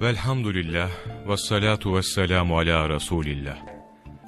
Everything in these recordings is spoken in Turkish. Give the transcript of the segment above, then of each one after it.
Velhamdülillah ve salatu ve selamu ala Resulillah.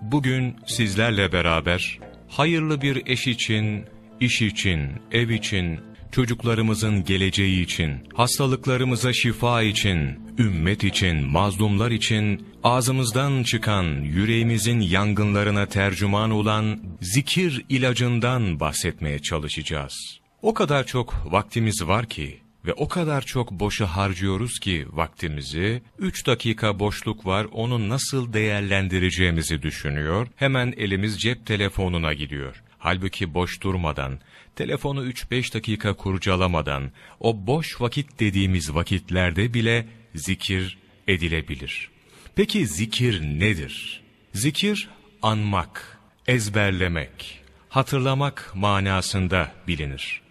Bugün sizlerle beraber hayırlı bir eş için, iş için, ev için, çocuklarımızın geleceği için, hastalıklarımıza şifa için, ümmet için, mazlumlar için, ağzımızdan çıkan, yüreğimizin yangınlarına tercüman olan zikir ilacından bahsetmeye çalışacağız. O kadar çok vaktimiz var ki, ve o kadar çok boşa harcıyoruz ki vaktimizi, 3 dakika boşluk var onu nasıl değerlendireceğimizi düşünüyor, hemen elimiz cep telefonuna gidiyor. Halbuki boş durmadan, telefonu 3-5 dakika kurcalamadan, o boş vakit dediğimiz vakitlerde bile zikir edilebilir. Peki zikir nedir? Zikir, anmak, ezberlemek, hatırlamak manasında bilinir.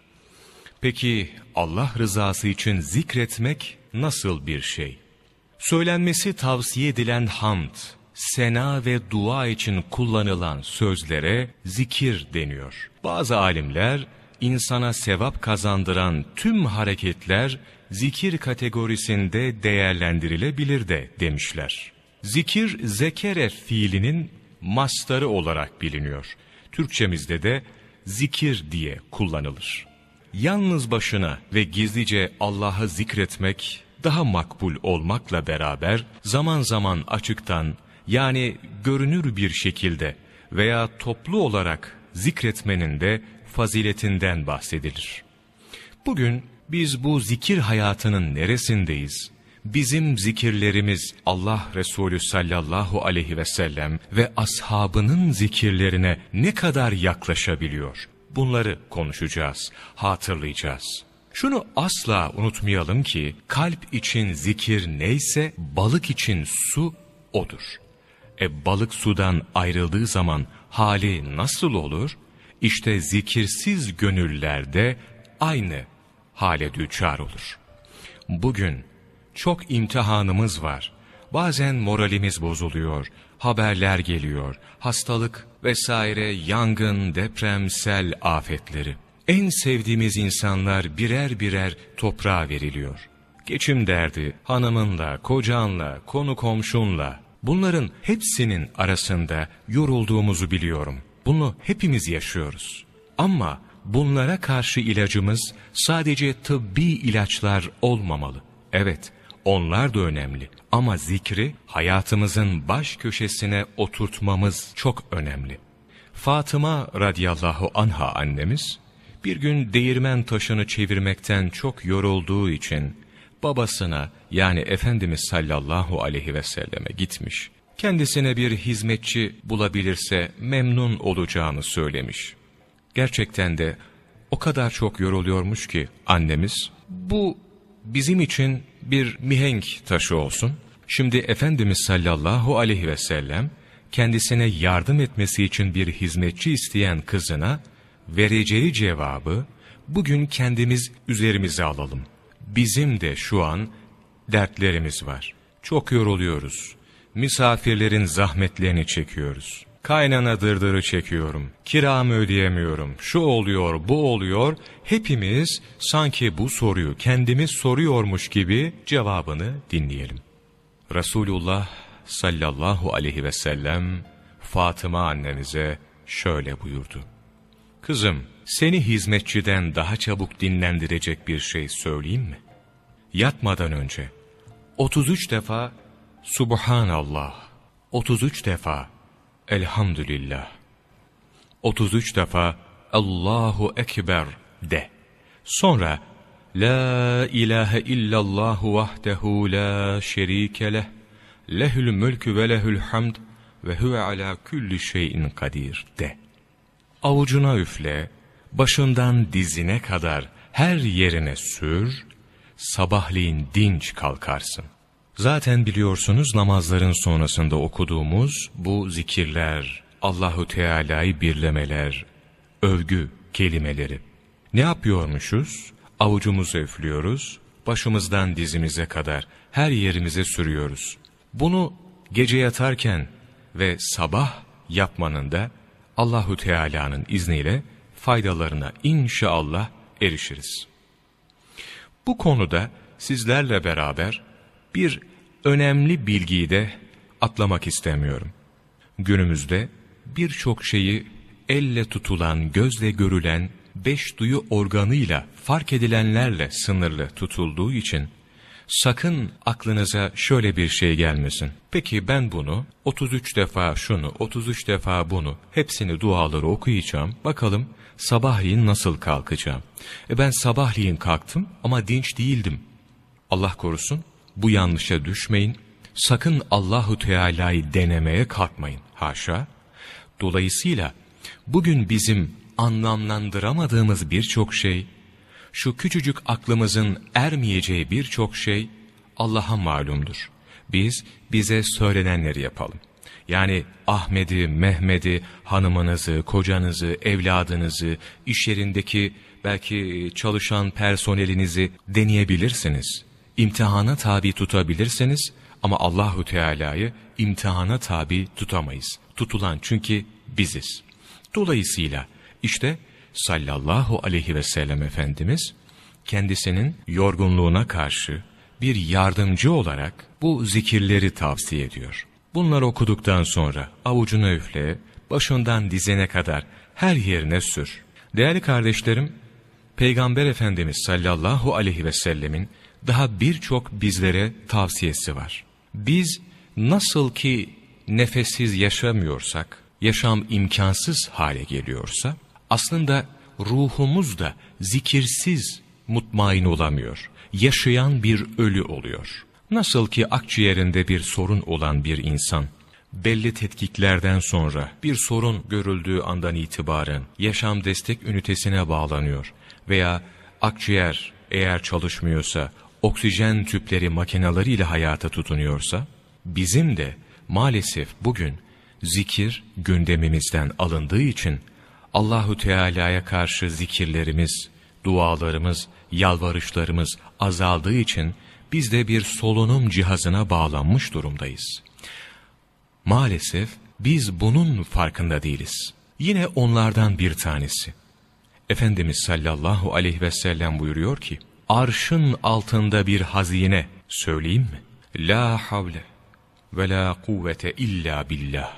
Peki Allah rızası için zikretmek nasıl bir şey? Söylenmesi tavsiye edilen hamd, sena ve dua için kullanılan sözlere zikir deniyor. Bazı alimler insana sevap kazandıran tüm hareketler zikir kategorisinde değerlendirilebilir de demişler. Zikir zekere fiilinin mastarı olarak biliniyor. Türkçemizde de zikir diye kullanılır. Yalnız başına ve gizlice Allah'ı zikretmek daha makbul olmakla beraber zaman zaman açıktan yani görünür bir şekilde veya toplu olarak zikretmenin de faziletinden bahsedilir. Bugün biz bu zikir hayatının neresindeyiz? Bizim zikirlerimiz Allah Resulü sallallahu aleyhi ve sellem ve ashabının zikirlerine ne kadar yaklaşabiliyor? Bunları konuşacağız, hatırlayacağız. Şunu asla unutmayalım ki kalp için zikir neyse balık için su odur. E balık sudan ayrıldığı zaman hali nasıl olur? İşte zikirsiz gönüllerde aynı hale düçar olur. Bugün çok imtihanımız var. Bazen moralimiz bozuluyor, haberler geliyor, hastalık vesaire, yangın, deprem, sel afetleri. En sevdiğimiz insanlar birer birer toprağa veriliyor. Geçim derdi, hanımınla, kocanla, konu komşunla, bunların hepsinin arasında yorulduğumuzu biliyorum. Bunu hepimiz yaşıyoruz. Ama bunlara karşı ilacımız sadece tıbbi ilaçlar olmamalı. Evet, onlar da önemli ama zikri hayatımızın baş köşesine oturtmamız çok önemli. Fatıma radıyallahu anha annemiz bir gün değirmen taşını çevirmekten çok yorulduğu için babasına yani Efendimiz sallallahu aleyhi ve selleme gitmiş. Kendisine bir hizmetçi bulabilirse memnun olacağını söylemiş. Gerçekten de o kadar çok yoruluyormuş ki annemiz bu bizim için bir mihenk taşı olsun. Şimdi Efendimiz sallallahu aleyhi ve sellem kendisine yardım etmesi için bir hizmetçi isteyen kızına vereceği cevabı bugün kendimiz üzerimize alalım. Bizim de şu an dertlerimiz var. Çok yoruluyoruz. Misafirlerin zahmetlerini çekiyoruz. Kaynana dırdırı çekiyorum. Kiramı ödeyemiyorum. Şu oluyor, bu oluyor. Hepimiz sanki bu soruyu kendimiz soruyormuş gibi cevabını dinleyelim. Resulullah sallallahu aleyhi ve sellem Fatıma annemize şöyle buyurdu. Kızım, seni hizmetçiden daha çabuk dinlendirecek bir şey söyleyeyim mi? Yatmadan önce 33 defa Subhanallah, 33 defa Elhamdülillah, 33 defa Allahu Ekber de. Sonra La ilahe illallahu vahdehu la şerike leh, lehül mülkü ve lehül hamd ve huve ala kulli şeyin kadir de. Avucuna üfle, başından dizine kadar her yerine sür, sabahleyin dinç kalkarsın. Zaten biliyorsunuz namazların sonrasında okuduğumuz bu zikirler, Allahu Teala'yı birlemeler, övgü kelimeleri. Ne yapıyormuşuz? Avucumuzu üflüyoruz, başımızdan dizimize kadar her yerimize sürüyoruz. Bunu gece yatarken ve sabah yapmanın da Allahu Teala'nın izniyle faydalarına inşallah erişiriz. Bu konuda sizlerle beraber bir önemli bilgiyi de atlamak istemiyorum. Günümüzde birçok şeyi elle tutulan, gözle görülen, beş duyu organıyla fark edilenlerle sınırlı tutulduğu için sakın aklınıza şöyle bir şey gelmesin. Peki ben bunu 33 defa şunu, 33 defa bunu hepsini duaları okuyacağım. Bakalım sabahleyin nasıl kalkacağım? E ben sabahleyin kalktım ama dinç değildim. Allah korusun bu yanlışa düşmeyin. Sakın Allahu Teala'yı denemeye kalkmayın. Haşa. Dolayısıyla bugün bizim anlamlandıramadığımız birçok şey, şu küçücük aklımızın ermeyeceği birçok şey Allah'a malumdur. Biz bize söylenenleri yapalım. Yani Ahmet'i, Mehmet'i, hanımınızı, kocanızı, evladınızı, iş yerindeki belki çalışan personelinizi deneyebilirsiniz. İmtihana tabi tutabilirsiniz ama Allahu Teala'yı imtihana tabi tutamayız. Tutulan çünkü biziz. Dolayısıyla işte sallallahu aleyhi ve sellem Efendimiz kendisinin yorgunluğuna karşı bir yardımcı olarak bu zikirleri tavsiye ediyor. Bunları okuduktan sonra avucuna üfle, başından dizene kadar her yerine sür. Değerli kardeşlerim, Peygamber Efendimiz sallallahu aleyhi ve sellemin daha birçok bizlere tavsiyesi var. Biz nasıl ki nefessiz yaşamıyorsak, yaşam imkansız hale geliyorsa, aslında ruhumuz da zikirsiz mutmain olamıyor. Yaşayan bir ölü oluyor. Nasıl ki akciğerinde bir sorun olan bir insan, belli tetkiklerden sonra bir sorun görüldüğü andan itibaren yaşam destek ünitesine bağlanıyor veya akciğer eğer çalışmıyorsa, oksijen tüpleri makinalarıyla hayata tutunuyorsa, bizim de maalesef bugün zikir gündemimizden alındığı için Allahu Teala'ya karşı zikirlerimiz, dualarımız, yalvarışlarımız azaldığı için biz de bir solunum cihazına bağlanmış durumdayız. Maalesef biz bunun farkında değiliz. Yine onlardan bir tanesi. Efendimiz sallallahu aleyhi ve sellem buyuruyor ki, Arşın altında bir hazine söyleyeyim mi? La havle ve la kuvvete illa billah.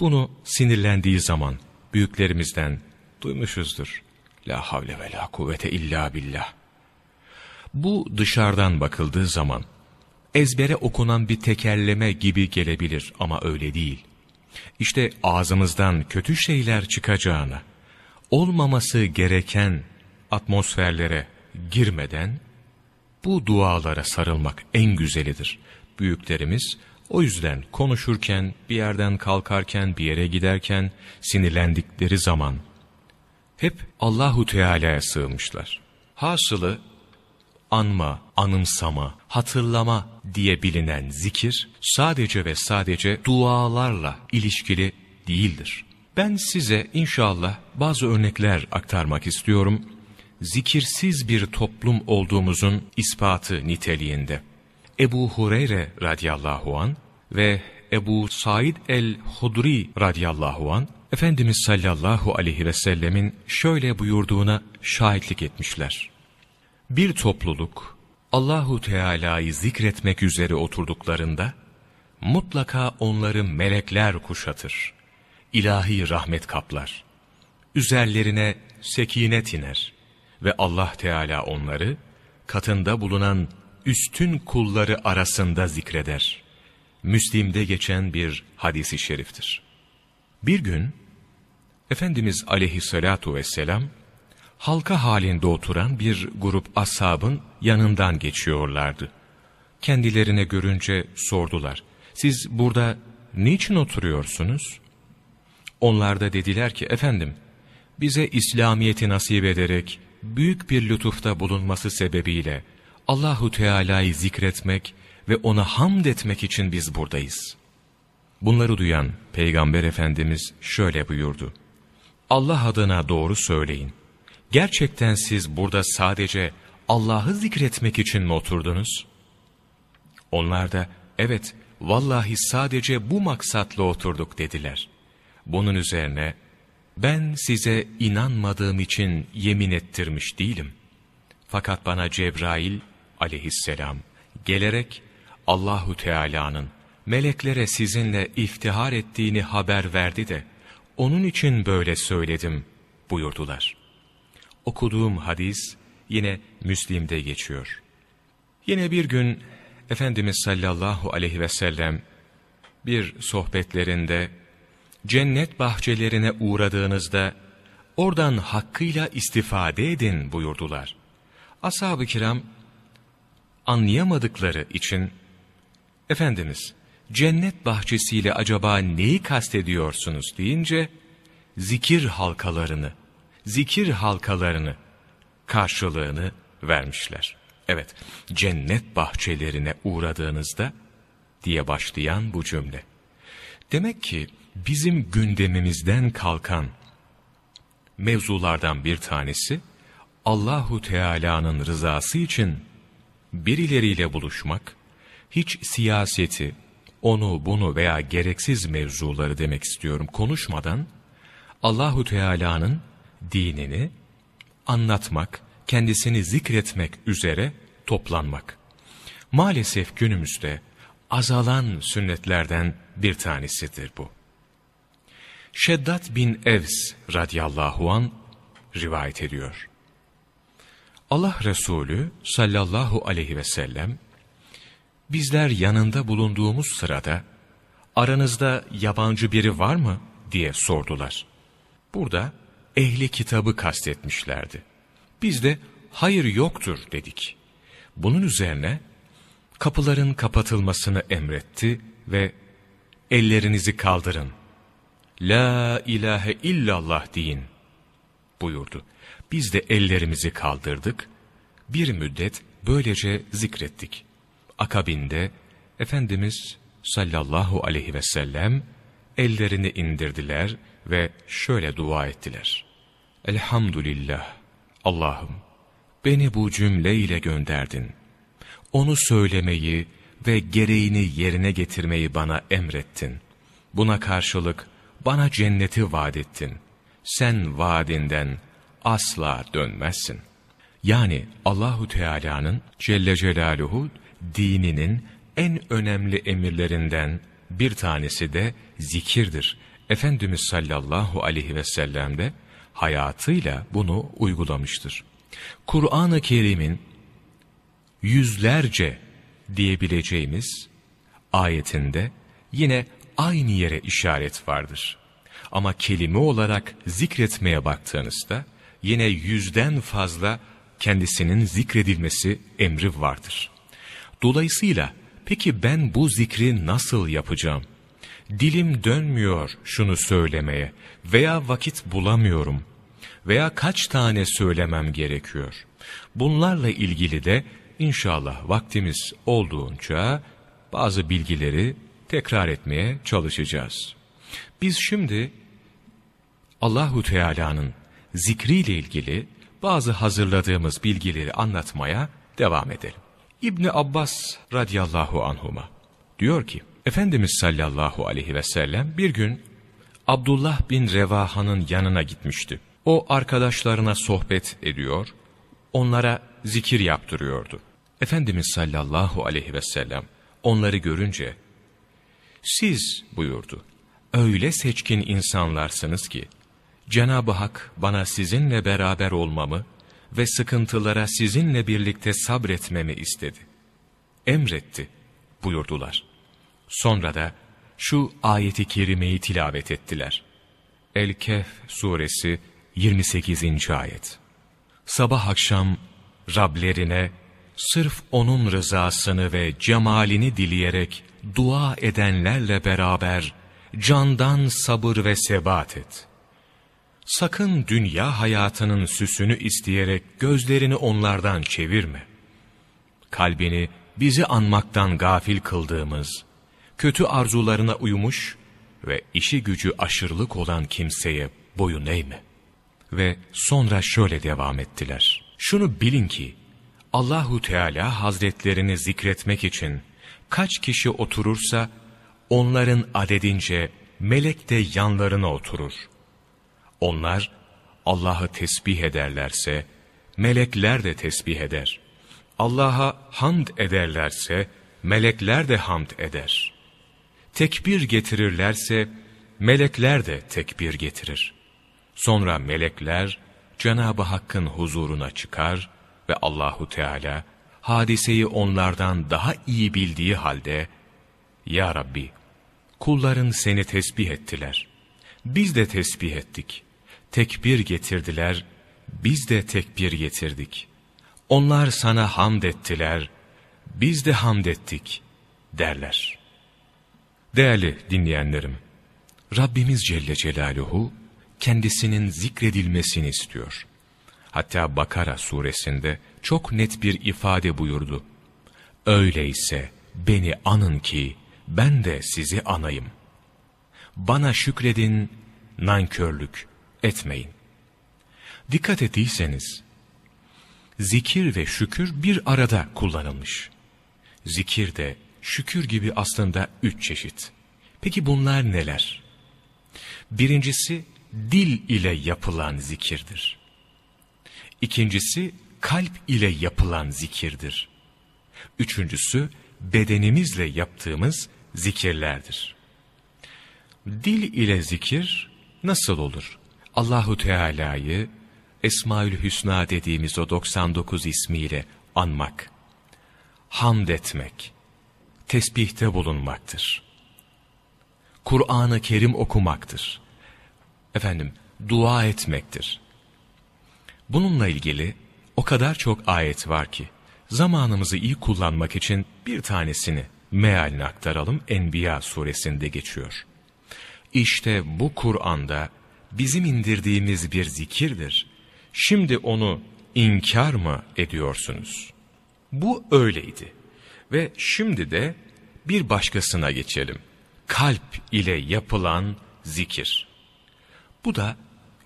Bunu sinirlendiği zaman büyüklerimizden duymuşuzdur. La havle ve la kuvvete illa billah. Bu dışarıdan bakıldığı zaman ezbere okunan bir tekerleme gibi gelebilir ama öyle değil. İşte ağzımızdan kötü şeyler çıkacağına, olmaması gereken atmosferlere girmeden bu dualara sarılmak en güzelidir. Büyüklerimiz o yüzden konuşurken, bir yerden kalkarken, bir yere giderken, sinirlendikleri zaman hep Allahu Teala'ya sığınmışlar. Hasılı anma, anımsama, hatırlama diye bilinen zikir sadece ve sadece dualarla ilişkili değildir. Ben size inşallah bazı örnekler aktarmak istiyorum. Zikirsiz bir toplum olduğumuzun ispatı niteliğinde. Ebu Hureyre radıyallahu an ve Ebu Said el-Hudri radıyallahu an Efendimiz sallallahu aleyhi ve sellemin şöyle buyurduğuna şahitlik etmişler. Bir topluluk Allahu Teala'yı zikretmek üzere oturduklarında mutlaka onları melekler kuşatır. İlahi rahmet kaplar. Üzerlerine sekinet iner ve Allah Teala onları katında bulunan üstün kulları arasında zikreder. Müslim'de geçen bir hadisi şeriftir. Bir gün Efendimiz aleyhissalatu vesselam halka halinde oturan bir grup ashabın yanından geçiyorlardı. Kendilerine görünce sordular. Siz burada niçin oturuyorsunuz? Onlar da dediler ki efendim bize İslamiyet'i nasip ederek büyük bir lütufta bulunması sebebiyle Allahu Teala'yı zikretmek ve ona hamd etmek için biz buradayız. Bunları duyan Peygamber Efendimiz şöyle buyurdu. Allah adına doğru söyleyin. Gerçekten siz burada sadece Allah'ı zikretmek için mi oturdunuz? Onlar da evet vallahi sadece bu maksatla oturduk dediler. Bunun üzerine ben size inanmadığım için yemin ettirmiş değilim. Fakat bana Cebrail aleyhisselam gelerek Allahu Teala'nın meleklere sizinle iftihar ettiğini haber verdi de onun için böyle söyledim buyurdular. Okuduğum hadis yine Müslim'de geçiyor. Yine bir gün Efendimiz sallallahu aleyhi ve sellem bir sohbetlerinde cennet bahçelerine uğradığınızda oradan hakkıyla istifade edin buyurdular. Ashab-ı kiram anlayamadıkları için Efendimiz cennet bahçesiyle acaba neyi kastediyorsunuz deyince zikir halkalarını, zikir halkalarını karşılığını vermişler. Evet, cennet bahçelerine uğradığınızda diye başlayan bu cümle. Demek ki bizim gündemimizden kalkan mevzulardan bir tanesi Allahu Teala'nın rızası için birileriyle buluşmak, hiç siyaseti, onu bunu veya gereksiz mevzuları demek istiyorum konuşmadan Allahu Teala'nın dinini anlatmak, kendisini zikretmek üzere toplanmak. Maalesef günümüzde azalan sünnetlerden bir tanesidir bu. Şeddat bin Evs radıyallahu an rivayet ediyor. Allah Resulü sallallahu aleyhi ve sellem bizler yanında bulunduğumuz sırada aranızda yabancı biri var mı diye sordular. Burada ehli kitabı kastetmişlerdi. Biz de hayır yoktur dedik. Bunun üzerine kapıların kapatılmasını emretti ve ellerinizi kaldırın. La ilahe illallah deyin buyurdu. Biz de ellerimizi kaldırdık. Bir müddet böylece zikrettik. Akabinde Efendimiz sallallahu aleyhi ve sellem ellerini indirdiler ve şöyle dua ettiler. Elhamdülillah, Allah'ım beni bu cümle ile gönderdin. Onu söylemeyi ve gereğini yerine getirmeyi bana emrettin. Buna karşılık bana cenneti vaat ettin. Sen vaadinden asla dönmezsin. Yani Allahu Teala'nın Celle Celaluhu dininin en önemli emirlerinden bir tanesi de zikirdir. Efendimiz sallallahu aleyhi ve sellem de hayatıyla bunu uygulamıştır. Kur'an-ı Kerim'in yüzlerce diyebileceğimiz ayetinde yine aynı yere işaret vardır. Ama kelime olarak zikretmeye baktığınızda yine yüzden fazla kendisinin zikredilmesi emri vardır. Dolayısıyla peki ben bu zikri nasıl yapacağım? Dilim dönmüyor şunu söylemeye veya vakit bulamıyorum veya kaç tane söylemem gerekiyor. Bunlarla ilgili de inşallah vaktimiz olduğunca bazı bilgileri tekrar etmeye çalışacağız. Biz şimdi Allahu Teala'nın zikriyle ilgili bazı hazırladığımız bilgileri anlatmaya devam edelim. İbni Abbas radıyallahu anhuma diyor ki, Efendimiz sallallahu aleyhi ve sellem bir gün Abdullah bin Revaha'nın yanına gitmişti. O arkadaşlarına sohbet ediyor, onlara zikir yaptırıyordu. Efendimiz sallallahu aleyhi ve sellem onları görünce, siz buyurdu, öyle seçkin insanlarsınız ki, Cenab-ı Hak bana sizinle beraber olmamı ve sıkıntılara sizinle birlikte sabretmemi istedi. Emretti buyurdular. Sonra da şu ayeti kerimeyi tilavet ettiler. El-Kehf suresi 28. ayet. Sabah akşam Rablerine sırf O'nun rızasını ve cemalini dileyerek dua edenlerle beraber candan sabır ve sebat et. Sakın dünya hayatının süsünü isteyerek gözlerini onlardan çevirme. Kalbini bizi anmaktan gafil kıldığımız, kötü arzularına uymuş ve işi gücü aşırılık olan kimseye boyun eğme. Ve sonra şöyle devam ettiler. Şunu bilin ki, Allahu Teala Hazretlerini zikretmek için kaç kişi oturursa, onların adedince melek de yanlarına oturur. Onlar Allah'ı tesbih ederlerse, melekler de tesbih eder. Allah'a hamd ederlerse, melekler de hamd eder. Tekbir getirirlerse, melekler de tekbir getirir. Sonra melekler, Cenab-ı Hakk'ın huzuruna çıkar ve Allahu Teala, hadiseyi onlardan daha iyi bildiği halde, Ya Rabbi, kulların seni tesbih ettiler. Biz de tesbih ettik. Tekbir getirdiler, biz de tekbir getirdik. Onlar sana hamd ettiler, biz de hamd ettik derler. Değerli dinleyenlerim, Rabbimiz Celle Celaluhu kendisinin zikredilmesini istiyor. Hatta Bakara suresinde çok net bir ifade buyurdu. Öyleyse beni anın ki ben de sizi anayım. Bana şükredin, nankörlük etmeyin. Dikkat ettiyseniz, zikir ve şükür bir arada kullanılmış. Zikir de şükür gibi aslında üç çeşit. Peki bunlar neler? Birincisi dil ile yapılan zikirdir. İkincisi kalp ile yapılan zikirdir. Üçüncüsü bedenimizle yaptığımız zikirlerdir. Dil ile zikir nasıl olur? Allahu Teala'yı Esmaül Hüsna dediğimiz o 99 ismiyle anmak, hamd etmek, tesbihte bulunmaktır. Kur'an-ı Kerim okumaktır. Efendim, dua etmektir. Bununla ilgili o kadar çok ayet var ki, zamanımızı iyi kullanmak için bir tanesini mealini aktaralım. Enbiya suresinde geçiyor. İşte bu Kur'an'da bizim indirdiğimiz bir zikirdir. Şimdi onu inkar mı ediyorsunuz? Bu öyleydi. Ve şimdi de bir başkasına geçelim. Kalp ile yapılan zikir. Bu da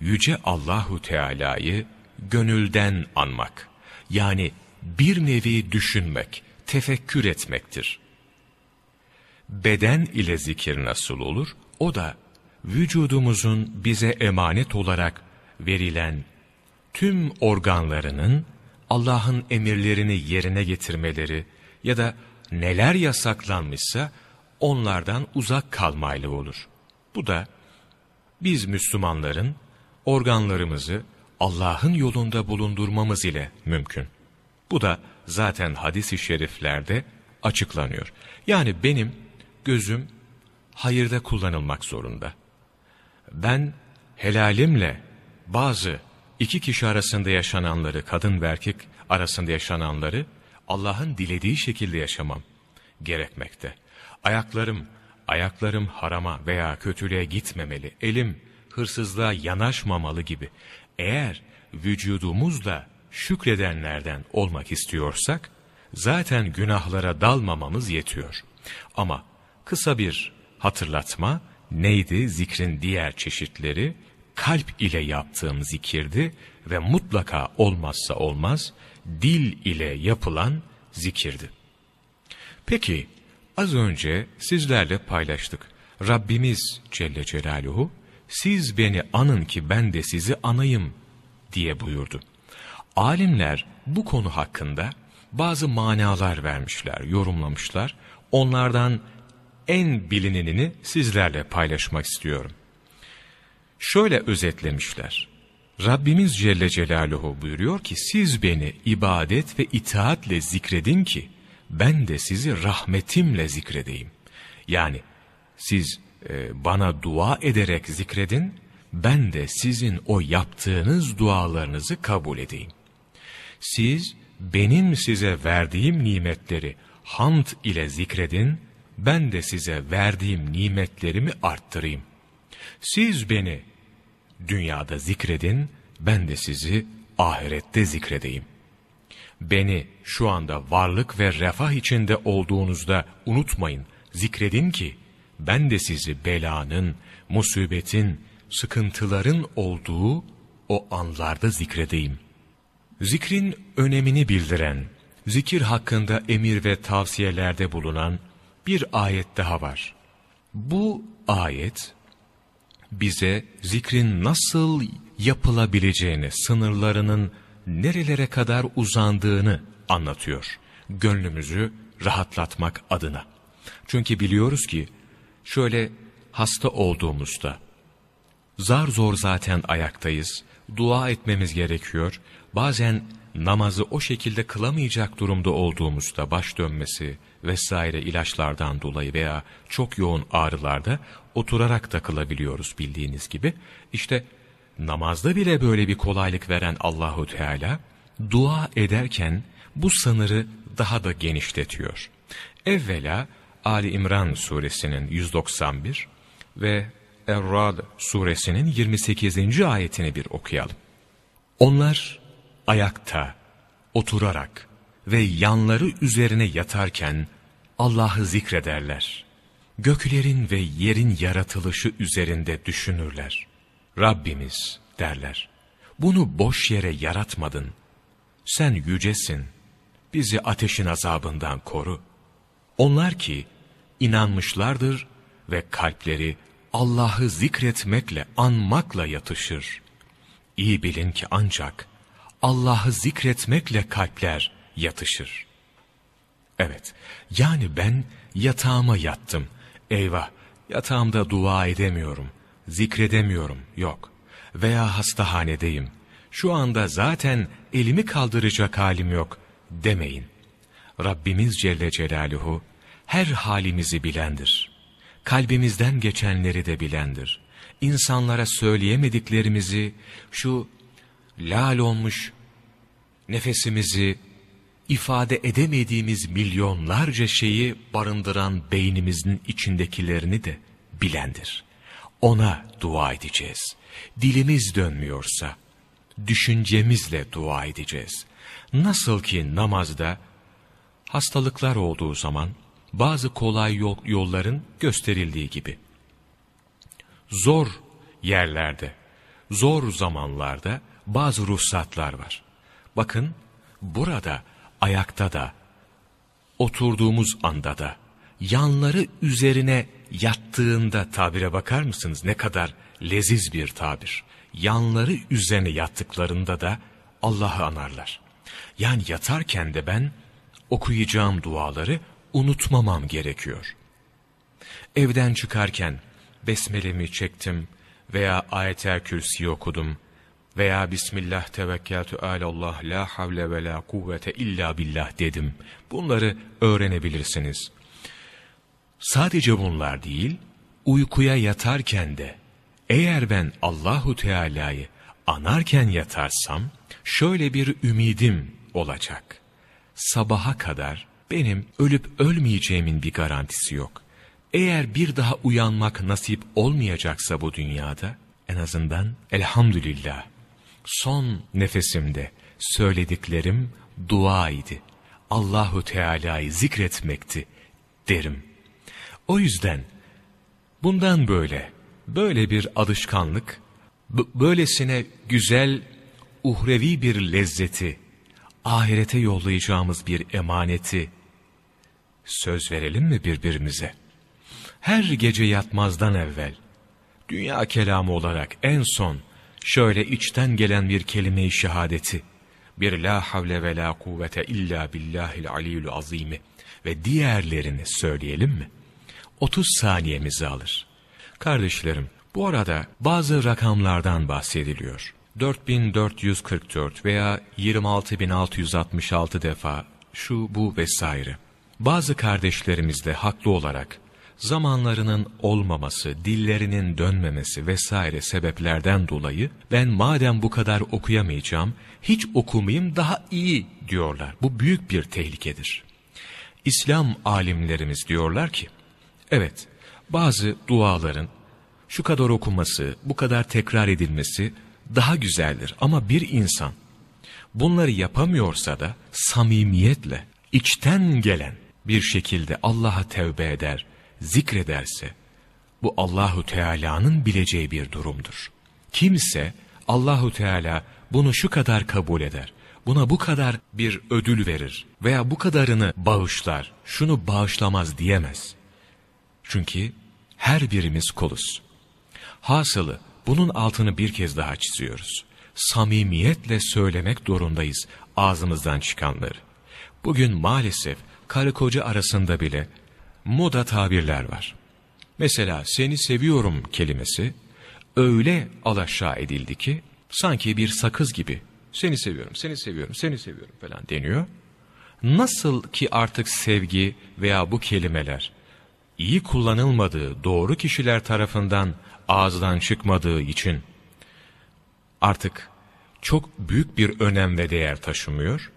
yüce Allahu Teala'yı gönülden anmak. Yani bir nevi düşünmek, tefekkür etmektir. Beden ile zikir nasıl olur? O da vücudumuzun bize emanet olarak verilen tüm organlarının Allah'ın emirlerini yerine getirmeleri ya da neler yasaklanmışsa onlardan uzak kalmayla olur. Bu da biz Müslümanların organlarımızı Allah'ın yolunda bulundurmamız ile mümkün. Bu da zaten hadis-i şeriflerde açıklanıyor. Yani benim gözüm hayırda kullanılmak zorunda. Ben helalimle bazı iki kişi arasında yaşananları, kadın ve erkek arasında yaşananları Allah'ın dilediği şekilde yaşamam gerekmekte. Ayaklarım, ayaklarım harama veya kötülüğe gitmemeli, elim hırsızlığa yanaşmamalı gibi. Eğer vücudumuzla şükredenlerden olmak istiyorsak, zaten günahlara dalmamamız yetiyor. Ama kısa bir hatırlatma, neydi zikrin diğer çeşitleri? Kalp ile yaptığım zikirdi ve mutlaka olmazsa olmaz, dil ile yapılan zikirdi. Peki, az önce sizlerle paylaştık. Rabbimiz Celle Celaluhu, siz beni anın ki ben de sizi anayım diye buyurdu. Alimler bu konu hakkında bazı manalar vermişler, yorumlamışlar. Onlardan en bilinenini sizlerle paylaşmak istiyorum. Şöyle özetlemişler. Rabbimiz Celle Celaluhu buyuruyor ki siz beni ibadet ve itaatle zikredin ki ben de sizi rahmetimle zikredeyim. Yani siz e, bana dua ederek zikredin, ben de sizin o yaptığınız dualarınızı kabul edeyim. Siz benim size verdiğim nimetleri hamd ile zikredin, ben de size verdiğim nimetlerimi arttırayım. Siz beni dünyada zikredin, ben de sizi ahirette zikredeyim. Beni şu anda varlık ve refah içinde olduğunuzda unutmayın, zikredin ki, ben de sizi belanın, musibetin, sıkıntıların olduğu o anlarda zikredeyim. Zikrin önemini bildiren, zikir hakkında emir ve tavsiyelerde bulunan bir ayet daha var. Bu ayet bize zikrin nasıl yapılabileceğini, sınırlarının nerelere kadar uzandığını anlatıyor. Gönlümüzü rahatlatmak adına. Çünkü biliyoruz ki şöyle hasta olduğumuzda zar zor zaten ayaktayız. Dua etmemiz gerekiyor. Bazen namazı o şekilde kılamayacak durumda olduğumuzda baş dönmesi vesaire ilaçlardan dolayı veya çok yoğun ağrılarda oturarak da kılabiliyoruz bildiğiniz gibi. İşte namazda bile böyle bir kolaylık veren Allahu Teala dua ederken bu sınırı daha da genişletiyor. Evvela Ali İmran suresinin 191 ve Er-Rad suresinin 28. ayetini bir okuyalım. Onlar ayakta, oturarak ve yanları üzerine yatarken Allah'ı zikrederler. Göklerin ve yerin yaratılışı üzerinde düşünürler. Rabbimiz derler. Bunu boş yere yaratmadın. Sen yücesin. Bizi ateşin azabından koru. Onlar ki inanmışlardır ve kalpleri Allah'ı zikretmekle, anmakla yatışır. İyi bilin ki ancak Allah'ı zikretmekle kalpler yatışır. Evet, yani ben yatağıma yattım. Eyvah, yatağımda dua edemiyorum, zikredemiyorum, yok. Veya hastahanedeyim. Şu anda zaten elimi kaldıracak halim yok demeyin. Rabbimiz Celle Celaluhu her halimizi bilendir. Kalbimizden geçenleri de bilendir. İnsanlara söyleyemediklerimizi, şu lal olmuş nefesimizi, ifade edemediğimiz milyonlarca şeyi barındıran beynimizin içindekilerini de bilendir. Ona dua edeceğiz. Dilimiz dönmüyorsa, düşüncemizle dua edeceğiz. Nasıl ki namazda hastalıklar olduğu zaman bazı kolay yol, yolların gösterildiği gibi. Zor yerlerde, zor zamanlarda bazı ruhsatlar var. Bakın burada ayakta da, oturduğumuz anda da, yanları üzerine yattığında tabire bakar mısınız? Ne kadar leziz bir tabir. Yanları üzerine yattıklarında da Allah'ı anarlar. Yani yatarken de ben okuyacağım duaları unutmamam gerekiyor. Evden çıkarken besmelemi çektim veya ayet-el kürsi okudum veya Bismillah tevekkeltü alallah la havle ve la kuvvete illa billah dedim. Bunları öğrenebilirsiniz. Sadece bunlar değil, uykuya yatarken de eğer ben Allahu Teala'yı anarken yatarsam şöyle bir ümidim olacak. Sabaha kadar benim ölüp ölmeyeceğimin bir garantisi yok. Eğer bir daha uyanmak nasip olmayacaksa bu dünyada en azından elhamdülillah son nefesimde söylediklerim dua idi. Allahu Teala'yı zikretmekti derim. O yüzden bundan böyle, böyle bir alışkanlık, böylesine güzel, uhrevi bir lezzeti, ahirete yollayacağımız bir emaneti söz verelim mi birbirimize? Her gece yatmazdan evvel, dünya kelamı olarak en son, şöyle içten gelen bir kelime-i şehadeti, bir la havle ve la kuvvete illa billahil aliyyül azimi ve diğerlerini söyleyelim mi? 30 saniyemizi alır. Kardeşlerim, bu arada bazı rakamlardan bahsediliyor. 4444 veya 26666 defa şu bu vesaire. Bazı kardeşlerimiz de haklı olarak zamanlarının olmaması, dillerinin dönmemesi vesaire sebeplerden dolayı ben madem bu kadar okuyamayacağım, hiç okumayayım daha iyi diyorlar. Bu büyük bir tehlikedir. İslam alimlerimiz diyorlar ki, evet bazı duaların şu kadar okunması, bu kadar tekrar edilmesi daha güzeldir. Ama bir insan bunları yapamıyorsa da samimiyetle, içten gelen bir şekilde Allah'a tevbe eder, zikrederse bu Allahu Teala'nın bileceği bir durumdur. Kimse Allahu Teala bunu şu kadar kabul eder. Buna bu kadar bir ödül verir veya bu kadarını bağışlar, şunu bağışlamaz diyemez. Çünkü her birimiz kuluz. Hasılı bunun altını bir kez daha çiziyoruz. Samimiyetle söylemek zorundayız ağzımızdan çıkanları. Bugün maalesef karı koca arasında bile moda tabirler var. Mesela seni seviyorum kelimesi öyle alaşağı edildi ki sanki bir sakız gibi seni seviyorum, seni seviyorum, seni seviyorum falan deniyor. Nasıl ki artık sevgi veya bu kelimeler iyi kullanılmadığı doğru kişiler tarafından ağızdan çıkmadığı için artık çok büyük bir önem ve değer taşımıyor.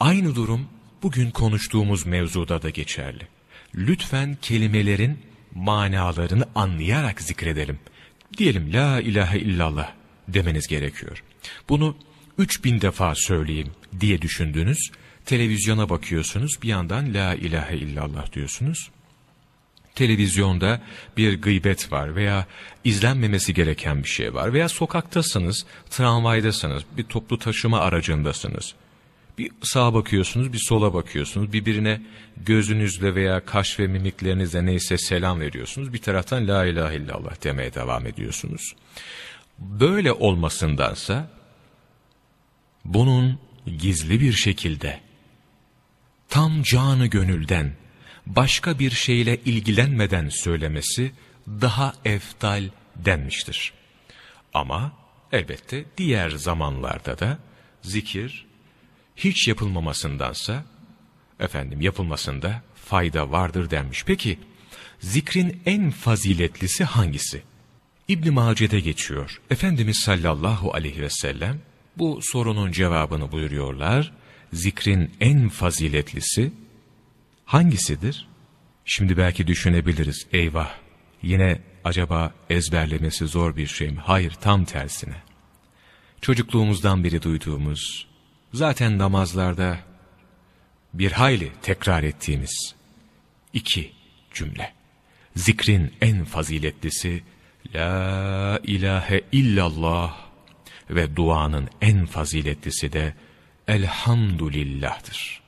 Aynı durum bugün konuştuğumuz mevzuda da geçerli. Lütfen kelimelerin manalarını anlayarak zikredelim. Diyelim la ilahe illallah demeniz gerekiyor. Bunu 3000 defa söyleyeyim diye düşündünüz. Televizyona bakıyorsunuz bir yandan la ilahe illallah diyorsunuz. Televizyonda bir gıybet var veya izlenmemesi gereken bir şey var veya sokaktasınız, tramvaydasınız, bir toplu taşıma aracındasınız. Bir sağa bakıyorsunuz, bir sola bakıyorsunuz. Birbirine gözünüzle veya kaş ve mimiklerinizle neyse selam veriyorsunuz. Bir taraftan la ilahe illallah demeye devam ediyorsunuz. Böyle olmasındansa bunun gizli bir şekilde tam canı gönülden başka bir şeyle ilgilenmeden söylemesi daha eftal denmiştir. Ama elbette diğer zamanlarda da zikir hiç yapılmamasındansa efendim yapılmasında fayda vardır denmiş. Peki zikrin en faziletlisi hangisi? İbn Mace'de geçiyor. Efendimiz sallallahu aleyhi ve sellem bu sorunun cevabını buyuruyorlar. Zikrin en faziletlisi hangisidir? Şimdi belki düşünebiliriz. Eyvah yine acaba ezberlemesi zor bir şey mi? Hayır tam tersine. Çocukluğumuzdan beri duyduğumuz, zaten namazlarda bir hayli tekrar ettiğimiz iki cümle. Zikrin en faziletlisi La ilahe illallah ve duanın en faziletlisi de Elhamdülillah'tır.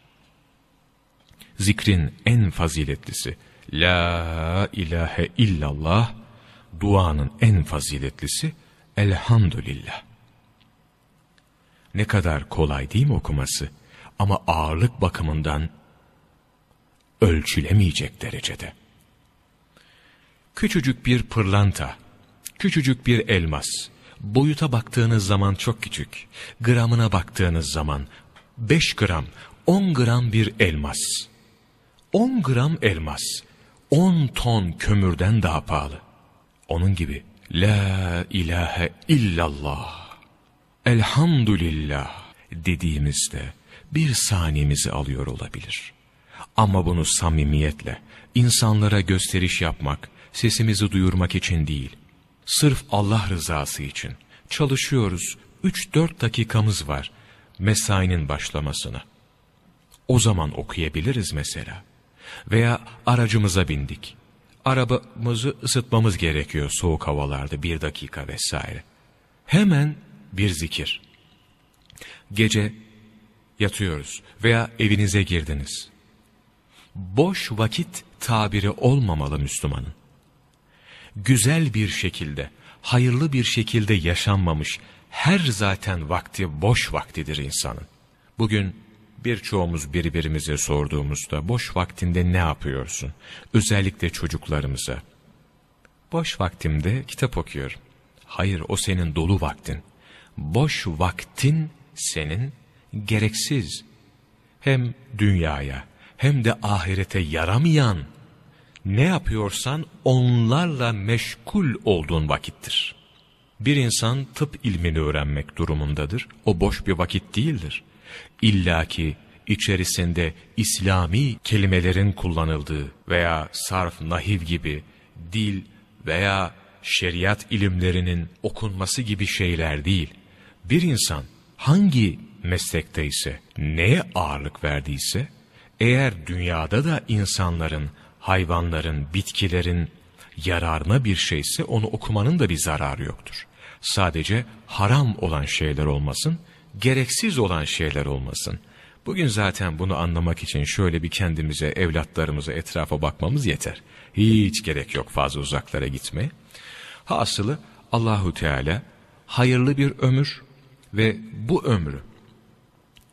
Zikrin en faziletlisi La ilahe illallah, duanın en faziletlisi Elhamdülillah. Ne kadar kolay değil mi okuması? Ama ağırlık bakımından ölçülemeyecek derecede. Küçücük bir pırlanta, küçücük bir elmas, boyuta baktığınız zaman çok küçük, gramına baktığınız zaman 5 gram, 10 gram bir elmas. 10 gram elmas, 10 ton kömürden daha pahalı. Onun gibi La ilahe illallah, elhamdülillah dediğimizde bir saniyemizi alıyor olabilir. Ama bunu samimiyetle, insanlara gösteriş yapmak, sesimizi duyurmak için değil, sırf Allah rızası için çalışıyoruz, 3-4 dakikamız var mesainin başlamasına. O zaman okuyabiliriz mesela. Veya aracımıza bindik. Arabamızı ısıtmamız gerekiyor soğuk havalarda bir dakika vesaire. Hemen bir zikir. Gece yatıyoruz veya evinize girdiniz. Boş vakit tabiri olmamalı Müslümanın. Güzel bir şekilde, hayırlı bir şekilde yaşanmamış her zaten vakti boş vaktidir insanın. Bugün birçoğumuz birbirimize sorduğumuzda boş vaktinde ne yapıyorsun? Özellikle çocuklarımıza. Boş vaktimde kitap okuyorum. Hayır o senin dolu vaktin. Boş vaktin senin gereksiz hem dünyaya hem de ahirete yaramayan ne yapıyorsan onlarla meşgul olduğun vakittir. Bir insan tıp ilmini öğrenmek durumundadır. O boş bir vakit değildir. İlla ki içerisinde İslami kelimelerin kullanıldığı veya sarf, nahiv gibi dil veya şeriat ilimlerinin okunması gibi şeyler değil. Bir insan hangi meslekte ise, neye ağırlık verdiyse, eğer dünyada da insanların, hayvanların, bitkilerin yararına bir şeyse onu okumanın da bir zararı yoktur. Sadece haram olan şeyler olmasın, gereksiz olan şeyler olmasın. Bugün zaten bunu anlamak için şöyle bir kendimize, evlatlarımıza, etrafa bakmamız yeter. Hiç gerek yok fazla uzaklara gitmeye. Hasılı Allahu Teala hayırlı bir ömür ve bu ömrü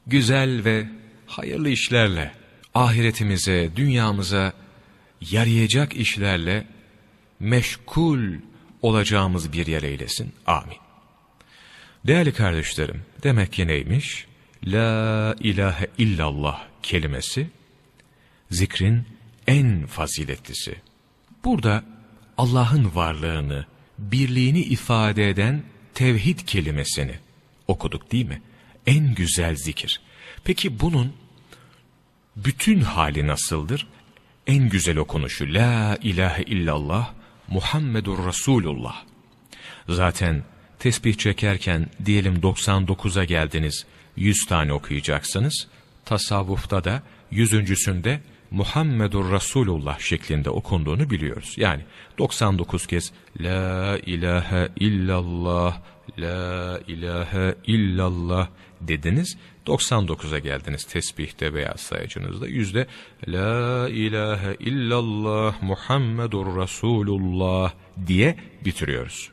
güzel ve hayırlı işlerle ahiretimize, dünyamıza yarayacak işlerle meşgul olacağımız bir yer eylesin. Amin. Değerli kardeşlerim, demek ki neymiş? La ilahe illallah kelimesi, zikrin en faziletlisi. Burada Allah'ın varlığını, birliğini ifade eden tevhid kelimesini okuduk değil mi? En güzel zikir. Peki bunun bütün hali nasıldır? En güzel okunuşu La ilahe illallah Muhammedur Resulullah. Zaten tesbih çekerken diyelim 99'a geldiniz 100 tane okuyacaksınız. Tasavvufta da yüzüncüsünde Muhammedur Resulullah şeklinde okunduğunu biliyoruz. Yani 99 kez La ilahe illallah, La ilahe illallah dediniz. 99'a geldiniz tesbihte veya sayacınızda. Yüzde La ilahe illallah Muhammedur Resulullah diye bitiriyoruz.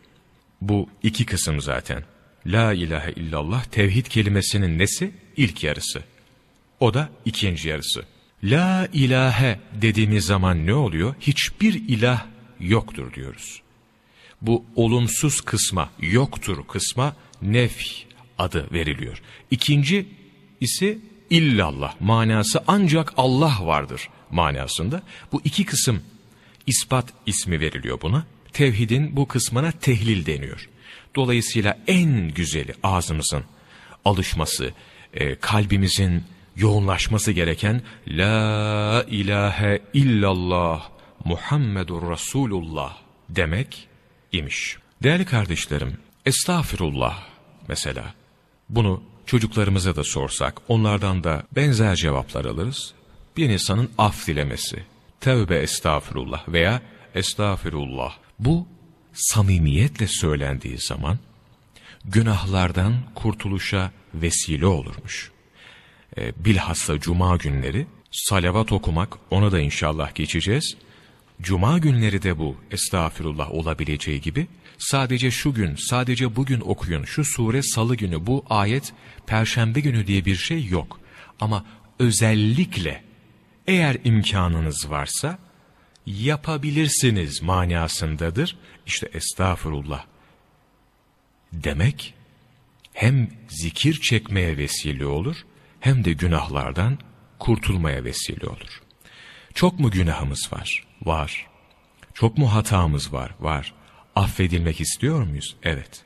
Bu iki kısım zaten. La ilahe illallah tevhid kelimesinin nesi? İlk yarısı. O da ikinci yarısı. La ilahe dediğimiz zaman ne oluyor? Hiçbir ilah yoktur diyoruz. Bu olumsuz kısma, yoktur kısma nef adı veriliyor. İkinci ise illallah manası ancak Allah vardır manasında. Bu iki kısım ispat ismi veriliyor buna. Tevhidin bu kısmına tehlil deniyor. Dolayısıyla en güzeli ağzımızın alışması, e, kalbimizin yoğunlaşması gereken La ilahe illallah Muhammedur Resulullah demek imiş. Değerli kardeşlerim, estağfirullah mesela bunu çocuklarımıza da sorsak onlardan da benzer cevaplar alırız. Bir insanın af dilemesi, tevbe estağfirullah veya estağfirullah bu samimiyetle söylendiği zaman günahlardan kurtuluşa vesile olurmuş. E, bilhassa cuma günleri salavat okumak ona da inşallah geçeceğiz. Cuma günleri de bu estağfirullah olabileceği gibi sadece şu gün, sadece bugün okuyun, şu sure salı günü, bu ayet perşembe günü diye bir şey yok. Ama özellikle eğer imkanınız varsa yapabilirsiniz manasındadır. İşte estağfurullah demek hem zikir çekmeye vesile olur hem de günahlardan kurtulmaya vesile olur. Çok mu günahımız var? Var. Çok mu hatamız var? Var. Affedilmek istiyor muyuz? Evet.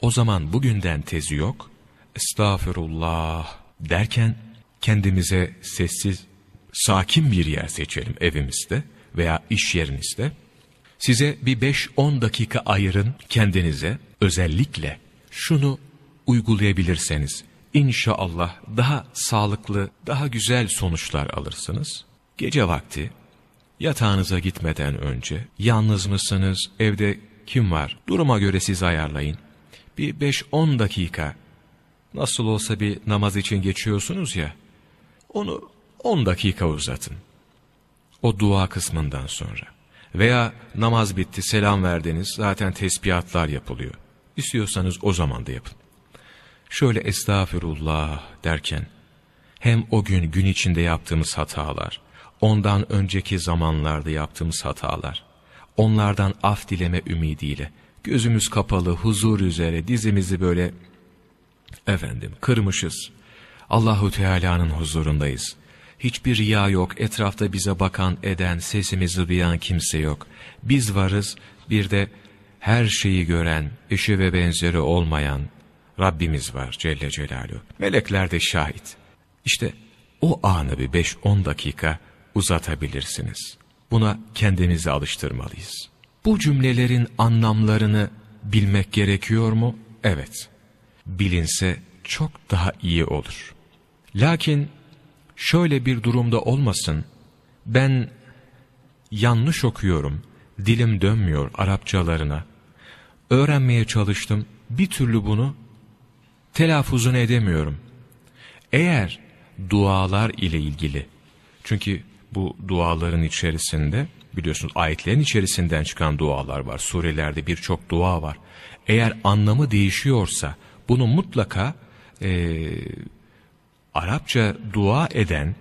O zaman bugünden tezi yok. Estağfurullah derken kendimize sessiz, sakin bir yer seçelim evimizde veya iş yerinizde. Size bir 5-10 dakika ayırın kendinize özellikle şunu uygulayabilirseniz inşallah daha sağlıklı, daha güzel sonuçlar alırsınız. Gece vakti yatağınıza gitmeden önce yalnız mısınız, evde kim var duruma göre siz ayarlayın. Bir 5-10 dakika nasıl olsa bir namaz için geçiyorsunuz ya onu 10 dakika uzatın. O dua kısmından sonra. Veya namaz bitti selam verdiniz zaten tesbihatlar yapılıyor. İstiyorsanız o zaman da yapın. Şöyle estağfirullah derken hem o gün gün içinde yaptığımız hatalar, ondan önceki zamanlarda yaptığımız hatalar, onlardan af dileme ümidiyle gözümüz kapalı huzur üzere dizimizi böyle efendim kırmışız. Allahu Teala'nın huzurundayız. Hiçbir riya yok, etrafta bize bakan, eden, sesimizi duyan kimse yok. Biz varız, bir de her şeyi gören, eşi ve benzeri olmayan Rabbimiz var Celle Celaluhu. Melekler de şahit. İşte o anı bir 5-10 dakika uzatabilirsiniz. Buna kendimizi alıştırmalıyız. Bu cümlelerin anlamlarını bilmek gerekiyor mu? Evet. Bilinse çok daha iyi olur. Lakin şöyle bir durumda olmasın, ben yanlış okuyorum, dilim dönmüyor Arapçalarına, öğrenmeye çalıştım, bir türlü bunu telaffuzunu edemiyorum. Eğer dualar ile ilgili, çünkü bu duaların içerisinde, biliyorsunuz ayetlerin içerisinden çıkan dualar var, surelerde birçok dua var. Eğer anlamı değişiyorsa, bunu mutlaka... E, Arapça dua eden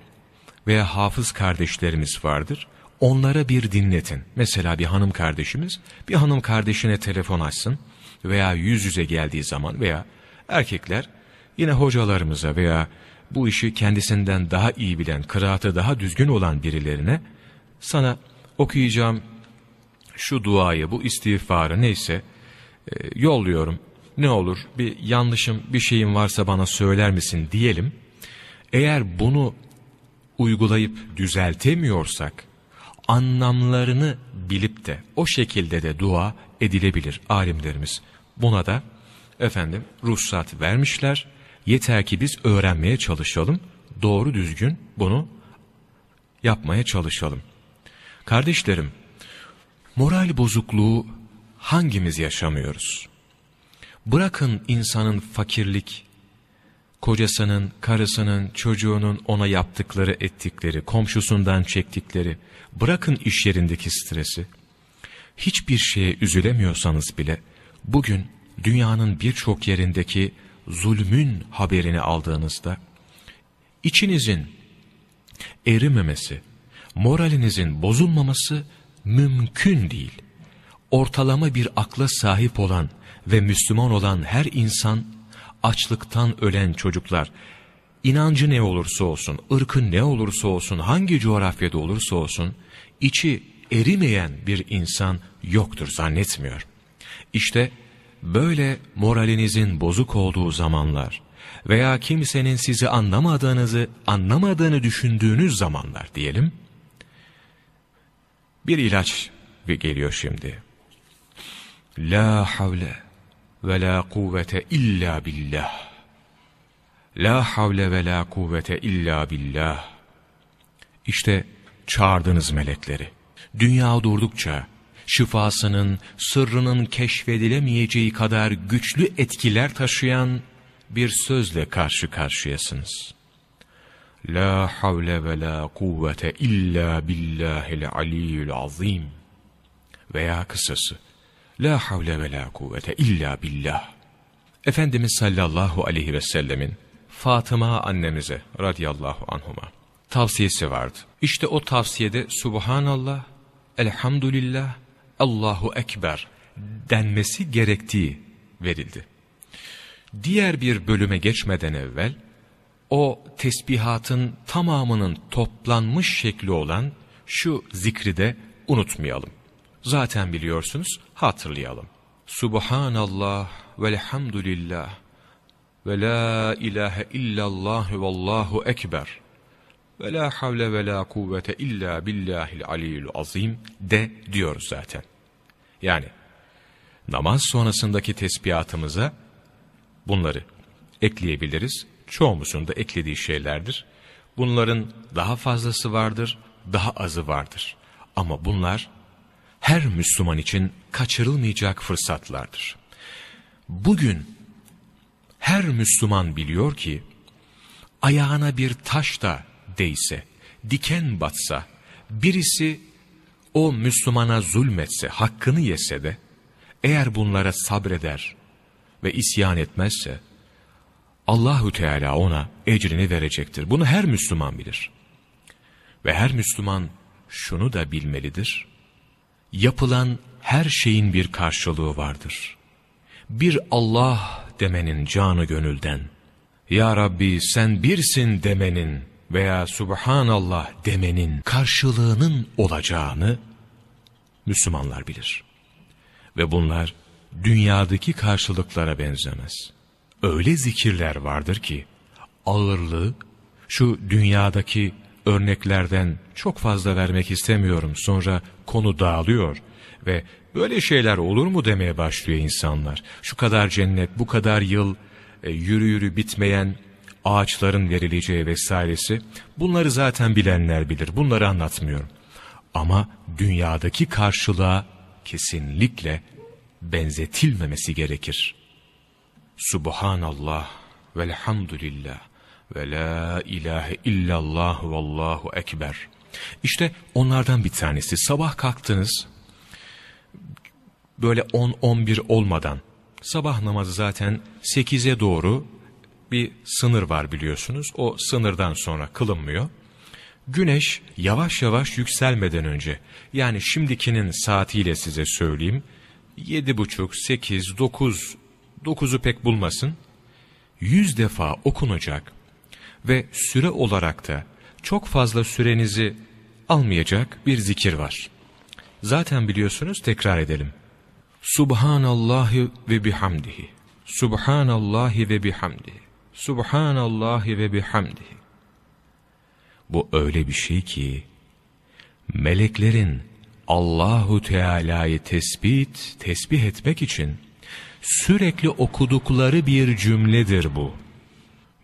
veya hafız kardeşlerimiz vardır. Onlara bir dinletin. Mesela bir hanım kardeşimiz bir hanım kardeşine telefon açsın veya yüz yüze geldiği zaman veya erkekler yine hocalarımıza veya bu işi kendisinden daha iyi bilen, kıraatı daha düzgün olan birilerine sana okuyacağım şu duayı, bu istiğfarı neyse e, yolluyorum. Ne olur bir yanlışım, bir şeyim varsa bana söyler misin diyelim. Eğer bunu uygulayıp düzeltemiyorsak anlamlarını bilip de o şekilde de dua edilebilir alimlerimiz. Buna da efendim ruhsat vermişler. Yeter ki biz öğrenmeye çalışalım. Doğru düzgün bunu yapmaya çalışalım. Kardeşlerim, moral bozukluğu hangimiz yaşamıyoruz? Bırakın insanın fakirlik, kocasının, karısının, çocuğunun ona yaptıkları, ettikleri, komşusundan çektikleri, bırakın iş yerindeki stresi. Hiçbir şeye üzülemiyorsanız bile, bugün dünyanın birçok yerindeki zulmün haberini aldığınızda, içinizin erimemesi, moralinizin bozulmaması mümkün değil. Ortalama bir akla sahip olan ve Müslüman olan her insan, açlıktan ölen çocuklar, inancı ne olursa olsun, ırkı ne olursa olsun, hangi coğrafyada olursa olsun, içi erimeyen bir insan yoktur zannetmiyor. İşte böyle moralinizin bozuk olduğu zamanlar veya kimsenin sizi anlamadığınızı, anlamadığını düşündüğünüz zamanlar diyelim, bir ilaç geliyor şimdi. La havle ve la kuvvete illa billah. La havle ve la kuvvete illa billah. İşte çağırdınız melekleri. Dünya durdukça şifasının, sırrının keşfedilemeyeceği kadar güçlü etkiler taşıyan bir sözle karşı karşıyasınız. La havle ve la kuvvete illa billahil aliyyül azim. Veya kısası. La havle ve la kuvvete illa billah. Efendimiz sallallahu aleyhi ve sellemin Fatıma annemize radıyallahu anhuma tavsiyesi vardı. İşte o tavsiyede Subhanallah, Elhamdülillah, Allahu Ekber denmesi gerektiği verildi. Diğer bir bölüme geçmeden evvel o tesbihatın tamamının toplanmış şekli olan şu zikri de unutmayalım. Zaten biliyorsunuz hatırlayalım. Subhanallah velhamdülillah ve la ilahe illallah ve allahu ekber ve la havle ve la kuvvete illa billahil aliyyül azim de diyoruz zaten. Yani namaz sonrasındaki tesbihatımıza bunları ekleyebiliriz. Çoğumuzun da eklediği şeylerdir. Bunların daha fazlası vardır, daha azı vardır. Ama bunlar her Müslüman için kaçırılmayacak fırsatlardır. Bugün her Müslüman biliyor ki, ayağına bir taş da değse, diken batsa, birisi o Müslümana zulmetse, hakkını yese de, eğer bunlara sabreder ve isyan etmezse, Allahü Teala ona ecrini verecektir. Bunu her Müslüman bilir. Ve her Müslüman şunu da bilmelidir. Yapılan her şeyin bir karşılığı vardır. Bir Allah demenin canı gönülden, Ya Rabbi sen birsin demenin veya Subhanallah demenin karşılığının olacağını Müslümanlar bilir. Ve bunlar dünyadaki karşılıklara benzemez. Öyle zikirler vardır ki ağırlığı şu dünyadaki örneklerden çok fazla vermek istemiyorum. Sonra konu dağılıyor ve böyle şeyler olur mu demeye başlıyor insanlar. Şu kadar cennet, bu kadar yıl e, yürü yürü bitmeyen ağaçların verileceği vesairesi. Bunları zaten bilenler bilir. Bunları anlatmıyorum. Ama dünyadaki karşılığa kesinlikle benzetilmemesi gerekir. Subhanallah velhamdülillah ve la ilahe illallah vallahu ekber. İşte onlardan bir tanesi. Sabah kalktınız, böyle 10-11 olmadan, sabah namazı zaten 8'e doğru bir sınır var biliyorsunuz. O sınırdan sonra kılınmıyor. Güneş yavaş yavaş yükselmeden önce, yani şimdikinin saatiyle size söyleyeyim, yedi buçuk, sekiz, dokuz, dokuzu pek bulmasın, yüz defa okunacak ve süre olarak da çok fazla sürenizi almayacak bir zikir var. Zaten biliyorsunuz tekrar edelim. Subhanallahi ve bihamdihi. Subhanallahi ve bihamdihi. Subhanallahi ve bihamdihi. Bu öyle bir şey ki meleklerin Allahu Teala'yı tespit, tesbih etmek için sürekli okudukları bir cümledir bu.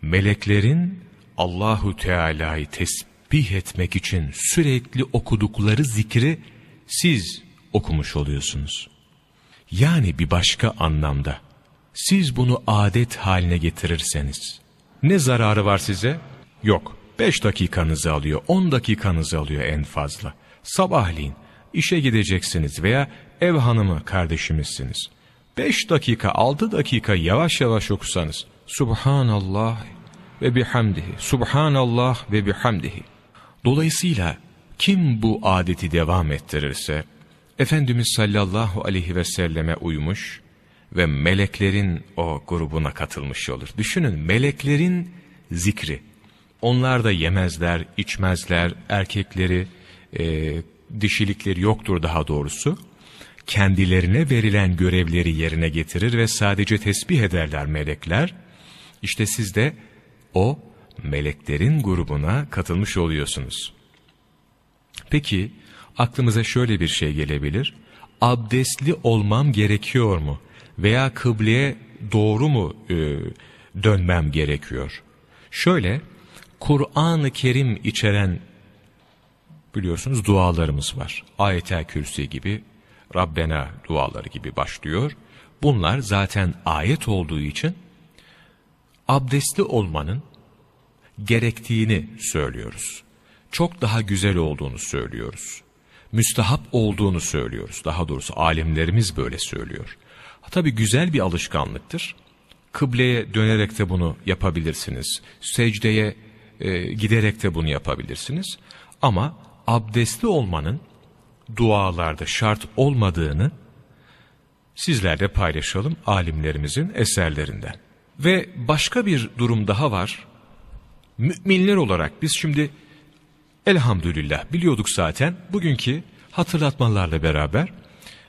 Meleklerin Allahu Teala'yı tesbih etmek için sürekli okudukları zikri siz okumuş oluyorsunuz. Yani bir başka anlamda siz bunu adet haline getirirseniz ne zararı var size? Yok. 5 dakikanızı alıyor, 10 dakikanızı alıyor en fazla. Sabahleyin işe gideceksiniz veya ev hanımı kardeşimizsiniz. 5 dakika, 6 dakika yavaş yavaş okusanız. Subhanallah ve bihamdihi. Subhanallah ve bihamdihi. Dolayısıyla kim bu adeti devam ettirirse, Efendimiz sallallahu aleyhi ve selleme uymuş ve meleklerin o grubuna katılmış olur. Düşünün meleklerin zikri. Onlar da yemezler, içmezler, erkekleri, e, dişilikleri yoktur daha doğrusu. Kendilerine verilen görevleri yerine getirir ve sadece tesbih ederler melekler. İşte siz de o meleklerin grubuna katılmış oluyorsunuz. Peki aklımıza şöyle bir şey gelebilir. Abdestli olmam gerekiyor mu? Veya kıbleye doğru mu e, dönmem gerekiyor? Şöyle Kur'an-ı Kerim içeren biliyorsunuz dualarımız var. Ayet-el Kürsi gibi, Rabbena duaları gibi başlıyor. Bunlar zaten ayet olduğu için abdestli olmanın gerektiğini söylüyoruz. Çok daha güzel olduğunu söylüyoruz. Müstahap olduğunu söylüyoruz. Daha doğrusu alimlerimiz böyle söylüyor. Tabi güzel bir alışkanlıktır. Kıbleye dönerek de bunu yapabilirsiniz. Secdeye e, giderek de bunu yapabilirsiniz. Ama abdestli olmanın dualarda şart olmadığını sizlerle paylaşalım alimlerimizin eserlerinden. Ve başka bir durum daha var. Müminler olarak biz şimdi elhamdülillah biliyorduk zaten bugünkü hatırlatmalarla beraber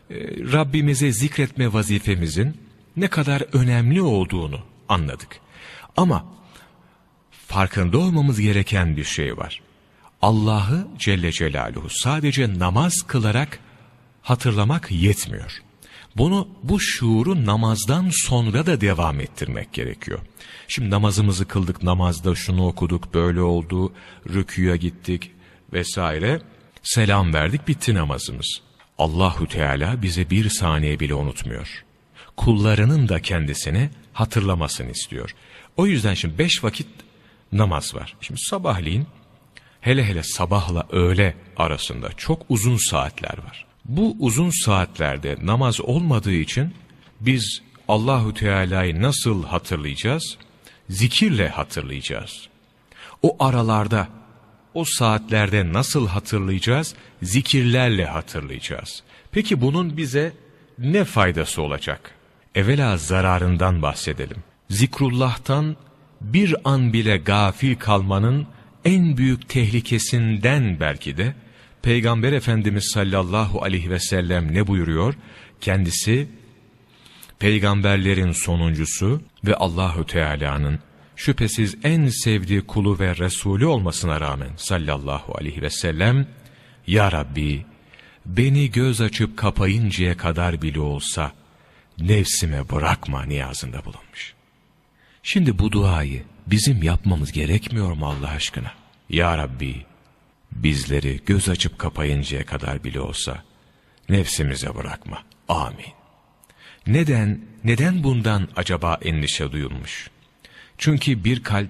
e, Rabbimize zikretme vazifemizin ne kadar önemli olduğunu anladık. Ama farkında olmamız gereken bir şey var. Allah'ı Celle Celaluhu sadece namaz kılarak hatırlamak yetmiyor. Bunu bu şuuru namazdan sonra da devam ettirmek gerekiyor. Şimdi namazımızı kıldık, namazda şunu okuduk, böyle oldu, rüküye gittik vesaire. Selam verdik, bitti namazımız. Allahu Teala bize bir saniye bile unutmuyor. Kullarının da kendisini hatırlamasını istiyor. O yüzden şimdi beş vakit namaz var. Şimdi sabahleyin hele hele sabahla öğle arasında çok uzun saatler var. Bu uzun saatlerde namaz olmadığı için biz Allahu Teala'yı nasıl hatırlayacağız? Zikirle hatırlayacağız. O aralarda, o saatlerde nasıl hatırlayacağız? Zikirlerle hatırlayacağız. Peki bunun bize ne faydası olacak? Evvela zararından bahsedelim. Zikrullah'tan bir an bile gafil kalmanın en büyük tehlikesinden belki de Peygamber Efendimiz sallallahu aleyhi ve sellem ne buyuruyor? Kendisi peygamberlerin sonuncusu ve Allahu Teala'nın şüphesiz en sevdiği kulu ve Resulü olmasına rağmen sallallahu aleyhi ve sellem Ya Rabbi beni göz açıp kapayıncaya kadar bile olsa nefsime bırakma niyazında bulunmuş. Şimdi bu duayı bizim yapmamız gerekmiyor mu Allah aşkına? Ya Rabbi bizleri göz açıp kapayıncaya kadar bile olsa nefsimize bırakma. Amin. Neden, neden bundan acaba endişe duyulmuş? Çünkü bir kalp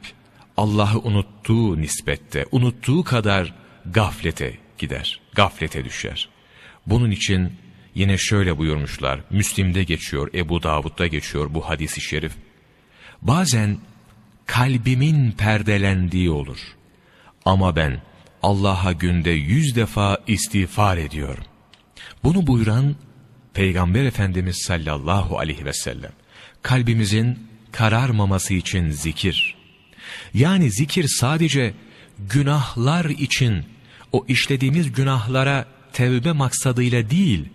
Allah'ı unuttuğu nispette, unuttuğu kadar gaflete gider, gaflete düşer. Bunun için yine şöyle buyurmuşlar, Müslim'de geçiyor, Ebu Davud'da geçiyor bu hadisi şerif. Bazen kalbimin perdelendiği olur. Ama ben Allah'a günde yüz defa istiğfar ediyorum. Bunu buyuran Peygamber Efendimiz sallallahu aleyhi ve sellem kalbimizin kararmaması için zikir. Yani zikir sadece günahlar için o işlediğimiz günahlara tevbe maksadıyla değil,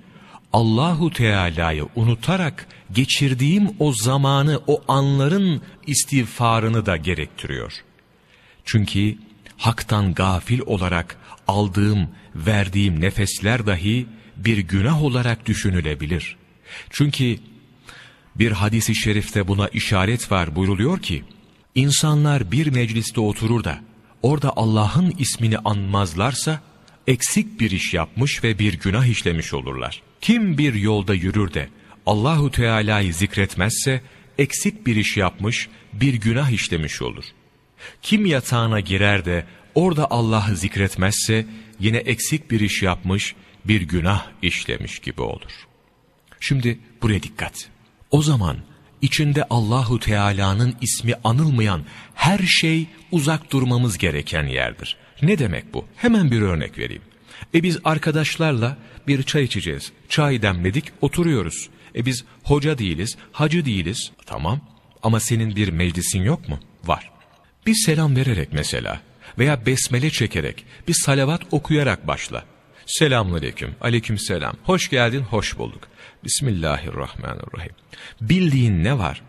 Allahu Teala'yı unutarak geçirdiğim o zamanı, o anların istiğfarını da gerektiriyor. Çünkü haktan gafil olarak aldığım, verdiğim nefesler dahi bir günah olarak düşünülebilir. Çünkü bir hadisi şerifte buna işaret var buyruluyor ki, insanlar bir mecliste oturur da, orada Allah'ın ismini anmazlarsa, eksik bir iş yapmış ve bir günah işlemiş olurlar. Kim bir yolda yürür de Allahu Teala'yı zikretmezse eksik bir iş yapmış, bir günah işlemiş olur. Kim yatağına girer de orada Allah'ı zikretmezse yine eksik bir iş yapmış, bir günah işlemiş gibi olur. Şimdi buraya dikkat. O zaman içinde Allahu Teala'nın ismi anılmayan her şey uzak durmamız gereken yerdir. Ne demek bu? Hemen bir örnek vereyim. E biz arkadaşlarla bir çay içeceğiz. Çay demledik, oturuyoruz. E biz hoca değiliz, hacı değiliz. Tamam ama senin bir meclisin yok mu? Var. Bir selam vererek mesela veya besmele çekerek, bir salavat okuyarak başla. Selamünaleyküm, aleyküm selam. Hoş geldin, hoş bulduk. Bismillahirrahmanirrahim. Bildiğin ne var?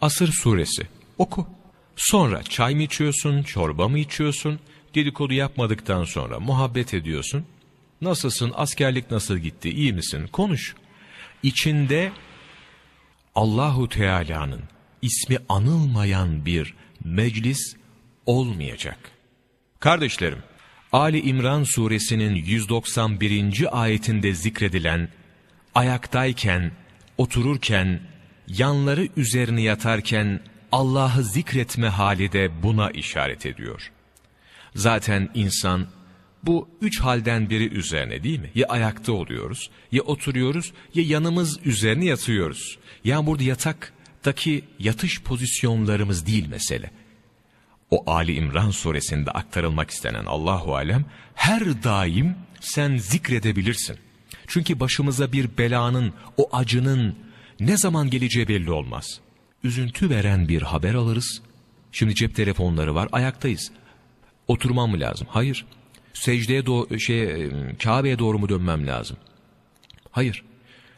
Asır suresi. Oku. Sonra çay mı içiyorsun, çorba mı içiyorsun? Dedikodu yapmadıktan sonra muhabbet ediyorsun. Nasılsın, askerlik nasıl gitti, iyi misin? Konuş. İçinde Allahu Teala'nın ismi anılmayan bir meclis olmayacak. Kardeşlerim, Ali İmran suresinin 191. ayetinde zikredilen ayaktayken, otururken, yanları üzerine yatarken Allah'ı zikretme hali de buna işaret ediyor. Zaten insan bu üç halden biri üzerine değil mi? Ya ayakta oluyoruz, ya oturuyoruz, ya yanımız üzerine yatıyoruz. Yani burada yataktaki yatış pozisyonlarımız değil mesele. O Ali İmran suresinde aktarılmak istenen Allahu Alem her daim sen zikredebilirsin. Çünkü başımıza bir belanın, o acının ne zaman geleceği belli olmaz. Üzüntü veren bir haber alırız. Şimdi cep telefonları var, ayaktayız. Oturmam mı lazım? Hayır. Secdeye doğru, şey, Kabe'ye doğru mu dönmem lazım? Hayır.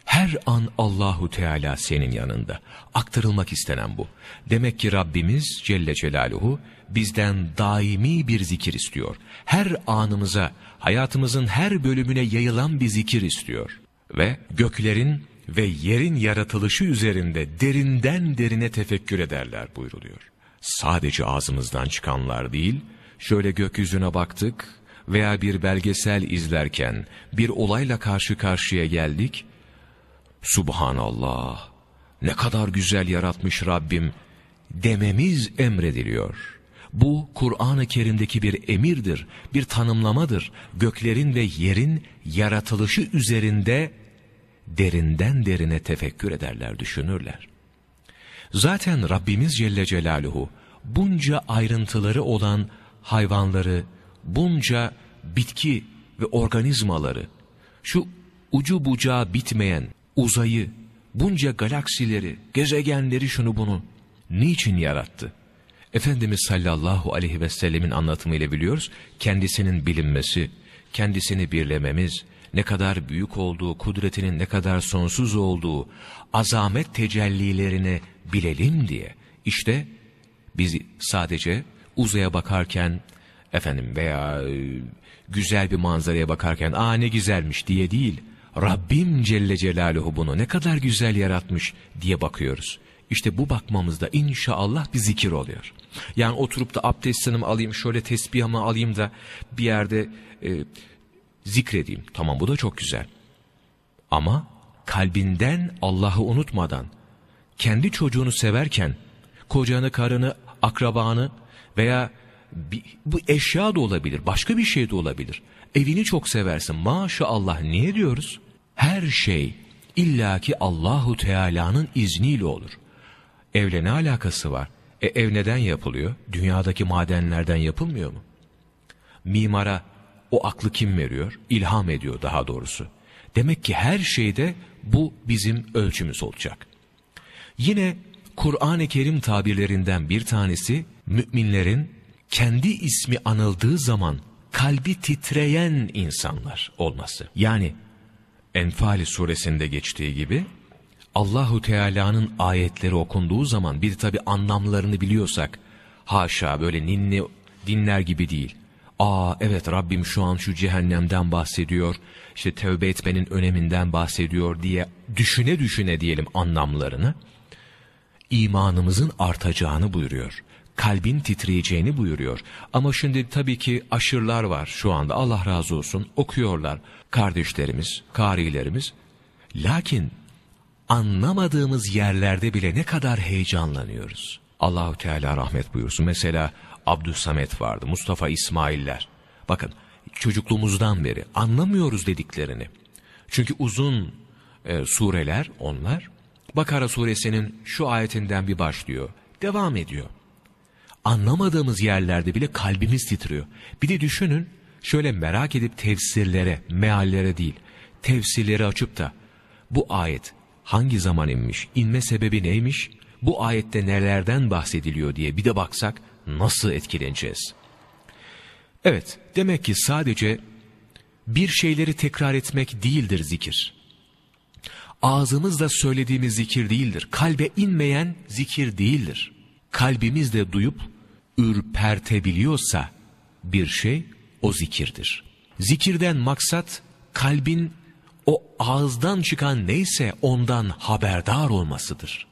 Her an Allahu Teala senin yanında. Aktarılmak istenen bu. Demek ki Rabbimiz Celle Celaluhu bizden daimi bir zikir istiyor. Her anımıza, hayatımızın her bölümüne yayılan bir zikir istiyor. Ve göklerin ve yerin yaratılışı üzerinde derinden derine tefekkür ederler buyruluyor. Sadece ağzımızdan çıkanlar değil, şöyle gökyüzüne baktık veya bir belgesel izlerken bir olayla karşı karşıya geldik. Subhanallah, ne kadar güzel yaratmış Rabbim dememiz emrediliyor.'' Bu Kur'an-ı Kerim'deki bir emirdir, bir tanımlamadır. Göklerin ve yerin yaratılışı üzerinde derinden derine tefekkür ederler, düşünürler. Zaten Rabbimiz Celle Celaluhu bunca ayrıntıları olan hayvanları, bunca bitki ve organizmaları, şu ucu bucağı bitmeyen uzayı, bunca galaksileri, gezegenleri şunu bunu niçin yarattı? Efendimiz sallallahu aleyhi ve sellemin anlatımıyla biliyoruz, kendisinin bilinmesi, kendisini birlememiz, ne kadar büyük olduğu, kudretinin ne kadar sonsuz olduğu, azamet tecellilerini bilelim diye. İşte biz sadece uzaya bakarken, efendim veya e, güzel bir manzaraya bakarken, aa ne güzelmiş diye değil, Rabbim Celle Celaluhu bunu ne kadar güzel yaratmış diye bakıyoruz. İşte bu bakmamızda inşallah bir zikir oluyor. Yani oturup da abdestimi alayım, şöyle tesbihimi alayım da bir yerde e, zikredeyim. Tamam bu da çok güzel. Ama kalbinden Allah'ı unutmadan, kendi çocuğunu severken, kocanı, karını, akrabanı veya bir, bu eşya da olabilir, başka bir şey de olabilir. Evini çok seversin. Maşallah niye diyoruz? Her şey illaki Allahu Teala'nın izniyle olur. Evle ne alakası var? E ev neden yapılıyor? Dünyadaki madenlerden yapılmıyor mu? Mimara O aklı kim veriyor? İlham ediyor daha doğrusu. Demek ki her şeyde bu bizim ölçümüz olacak. Yine Kur'an-ı Kerim tabirlerinden bir tanesi müminlerin kendi ismi anıldığı zaman kalbi titreyen insanlar olması. Yani Enfal suresinde geçtiği gibi Allahu Teala'nın ayetleri okunduğu zaman bir tabi anlamlarını biliyorsak haşa böyle ninni dinler gibi değil. Aa evet Rabbim şu an şu cehennemden bahsediyor, işte tövbe etmenin öneminden bahsediyor diye düşüne düşüne diyelim anlamlarını imanımızın artacağını buyuruyor. Kalbin titreyeceğini buyuruyor. Ama şimdi tabii ki aşırlar var şu anda Allah razı olsun okuyorlar kardeşlerimiz, karilerimiz. Lakin anlamadığımız yerlerde bile ne kadar heyecanlanıyoruz. Allahu Teala rahmet buyursun. Mesela Abdüsamet vardı, Mustafa İsmailler. Bakın çocukluğumuzdan beri anlamıyoruz dediklerini. Çünkü uzun e, sureler onlar. Bakara suresinin şu ayetinden bir başlıyor. Devam ediyor. Anlamadığımız yerlerde bile kalbimiz titriyor. Bir de düşünün şöyle merak edip tefsirlere, meallere değil, tefsirleri açıp da bu ayet hangi zaman inmiş, inme sebebi neymiş, bu ayette nelerden bahsediliyor diye bir de baksak nasıl etkileneceğiz? Evet, demek ki sadece bir şeyleri tekrar etmek değildir zikir. Ağzımızla söylediğimiz zikir değildir. Kalbe inmeyen zikir değildir. Kalbimizde duyup ürpertebiliyorsa bir şey o zikirdir. Zikirden maksat kalbin o ağızdan çıkan neyse ondan haberdar olmasıdır.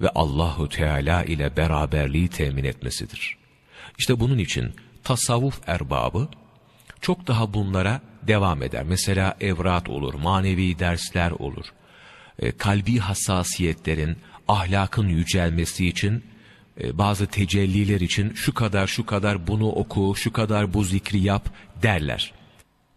Ve Allahu Teala ile beraberliği temin etmesidir. İşte bunun için tasavvuf erbabı çok daha bunlara devam eder. Mesela evrat olur, manevi dersler olur. E, kalbi hassasiyetlerin, ahlakın yücelmesi için e, bazı tecelliler için şu kadar şu kadar bunu oku, şu kadar bu zikri yap derler.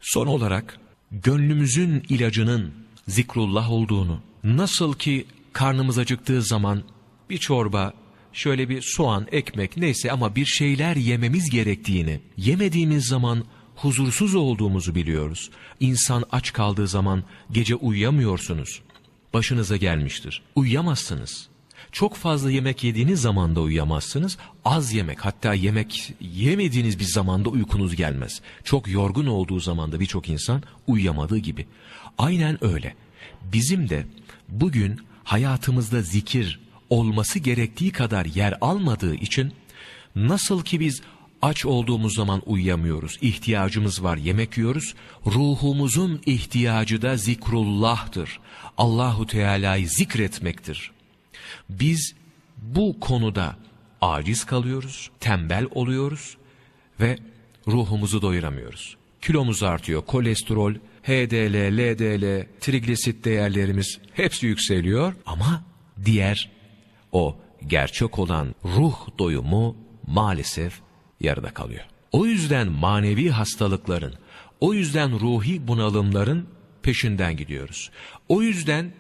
Son olarak gönlümüzün ilacının zikrullah olduğunu, nasıl ki karnımız acıktığı zaman bir çorba, şöyle bir soğan, ekmek neyse ama bir şeyler yememiz gerektiğini, yemediğimiz zaman huzursuz olduğumuzu biliyoruz. İnsan aç kaldığı zaman gece uyuyamıyorsunuz. Başınıza gelmiştir. Uyuyamazsınız. Çok fazla yemek yediğiniz zaman da uyuyamazsınız. Az yemek hatta yemek yemediğiniz bir zamanda uykunuz gelmez. Çok yorgun olduğu zaman da birçok insan uyuyamadığı gibi. Aynen öyle. Bizim de bugün hayatımızda zikir olması gerektiği kadar yer almadığı için nasıl ki biz aç olduğumuz zaman uyuyamıyoruz, ihtiyacımız var yemek yiyoruz, ruhumuzun ihtiyacı da zikrullah'tır. Allahu Teala'yı zikretmektir. Biz bu konuda aciz kalıyoruz, tembel oluyoruz ve ruhumuzu doyuramıyoruz. Kilomuz artıyor, kolesterol, HDL, LDL, trigliserit değerlerimiz hepsi yükseliyor ama diğer o gerçek olan ruh doyumu maalesef yarıda kalıyor. O yüzden manevi hastalıkların, o yüzden ruhi bunalımların peşinden gidiyoruz. O yüzden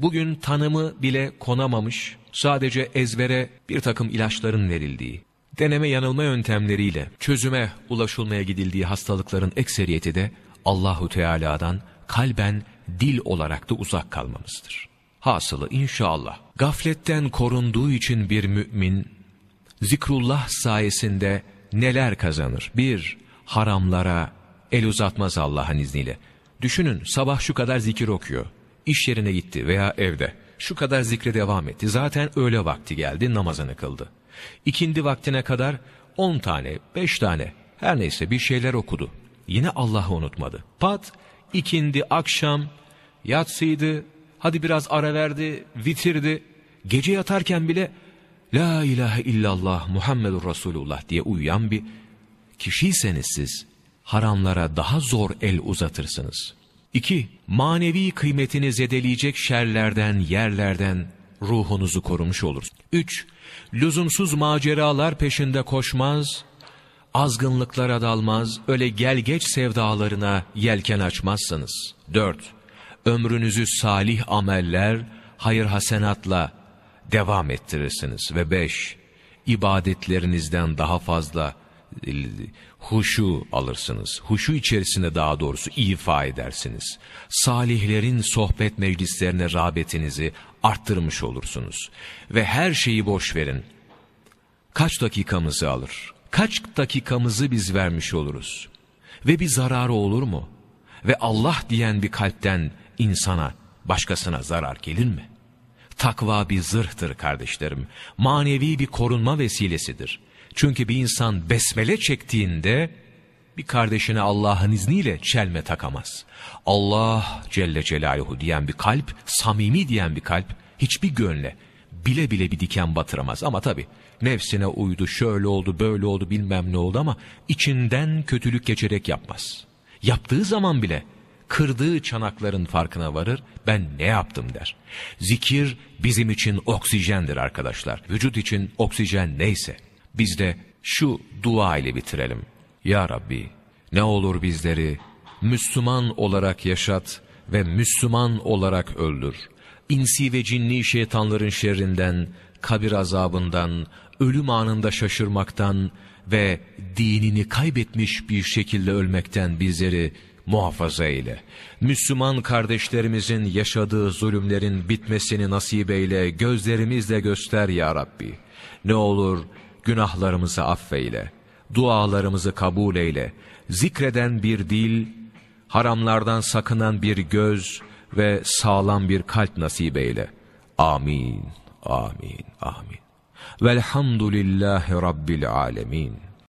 bugün tanımı bile konamamış, sadece ezbere bir takım ilaçların verildiği, deneme yanılma yöntemleriyle çözüme ulaşılmaya gidildiği hastalıkların ekseriyeti de Allahu Teala'dan kalben dil olarak da uzak kalmamızdır. Hasılı inşallah gafletten korunduğu için bir mümin zikrullah sayesinde neler kazanır? Bir, haramlara el uzatmaz Allah'ın izniyle. Düşünün sabah şu kadar zikir okuyor iş yerine gitti veya evde. Şu kadar zikre devam etti. Zaten öğle vakti geldi namazını kıldı. İkindi vaktine kadar on tane, beş tane her neyse bir şeyler okudu. Yine Allah'ı unutmadı. Pat ikindi akşam yatsıydı. Hadi biraz ara verdi, vitirdi. Gece yatarken bile La ilahe illallah Muhammedur Resulullah diye uyuyan bir kişiyseniz siz haramlara daha zor el uzatırsınız. 2. Manevi kıymetini zedeleyecek şerlerden, yerlerden ruhunuzu korumuş olur. 3. Lüzumsuz maceralar peşinde koşmaz, azgınlıklara dalmaz, öyle gel geç sevdalarına yelken açmazsınız. 4. Ömrünüzü salih ameller, hayır hasenatla devam ettirirsiniz. Ve 5. İbadetlerinizden daha fazla huşu alırsınız. Huşu içerisinde daha doğrusu ifa edersiniz. Salihlerin sohbet meclislerine rağbetinizi arttırmış olursunuz. Ve her şeyi boş verin. Kaç dakikamızı alır? Kaç dakikamızı biz vermiş oluruz? Ve bir zararı olur mu? Ve Allah diyen bir kalpten insana, başkasına zarar gelir mi? Takva bir zırhtır kardeşlerim. Manevi bir korunma vesilesidir. Çünkü bir insan besmele çektiğinde bir kardeşine Allah'ın izniyle çelme takamaz. Allah Celle Celaluhu diyen bir kalp, samimi diyen bir kalp hiçbir gönle bile bile bir diken batıramaz. Ama tabi nefsine uydu, şöyle oldu, böyle oldu, bilmem ne oldu ama içinden kötülük geçerek yapmaz. Yaptığı zaman bile kırdığı çanakların farkına varır, ben ne yaptım der. Zikir bizim için oksijendir arkadaşlar. Vücut için oksijen neyse. Biz de şu dua ile bitirelim. Ya Rabbi ne olur bizleri Müslüman olarak yaşat ve Müslüman olarak öldür. İnsi ve cinni şeytanların şerrinden, kabir azabından, ölüm anında şaşırmaktan ve dinini kaybetmiş bir şekilde ölmekten bizleri muhafaza eyle. Müslüman kardeşlerimizin yaşadığı zulümlerin bitmesini nasip eyle, gözlerimizle göster ya Rabbi. Ne olur günahlarımızı affeyle, dualarımızı kabul eyle, zikreden bir dil, haramlardan sakınan bir göz ve sağlam bir kalp nasip eyle. Amin, amin, amin. Velhamdülillahi Rabbil alemin.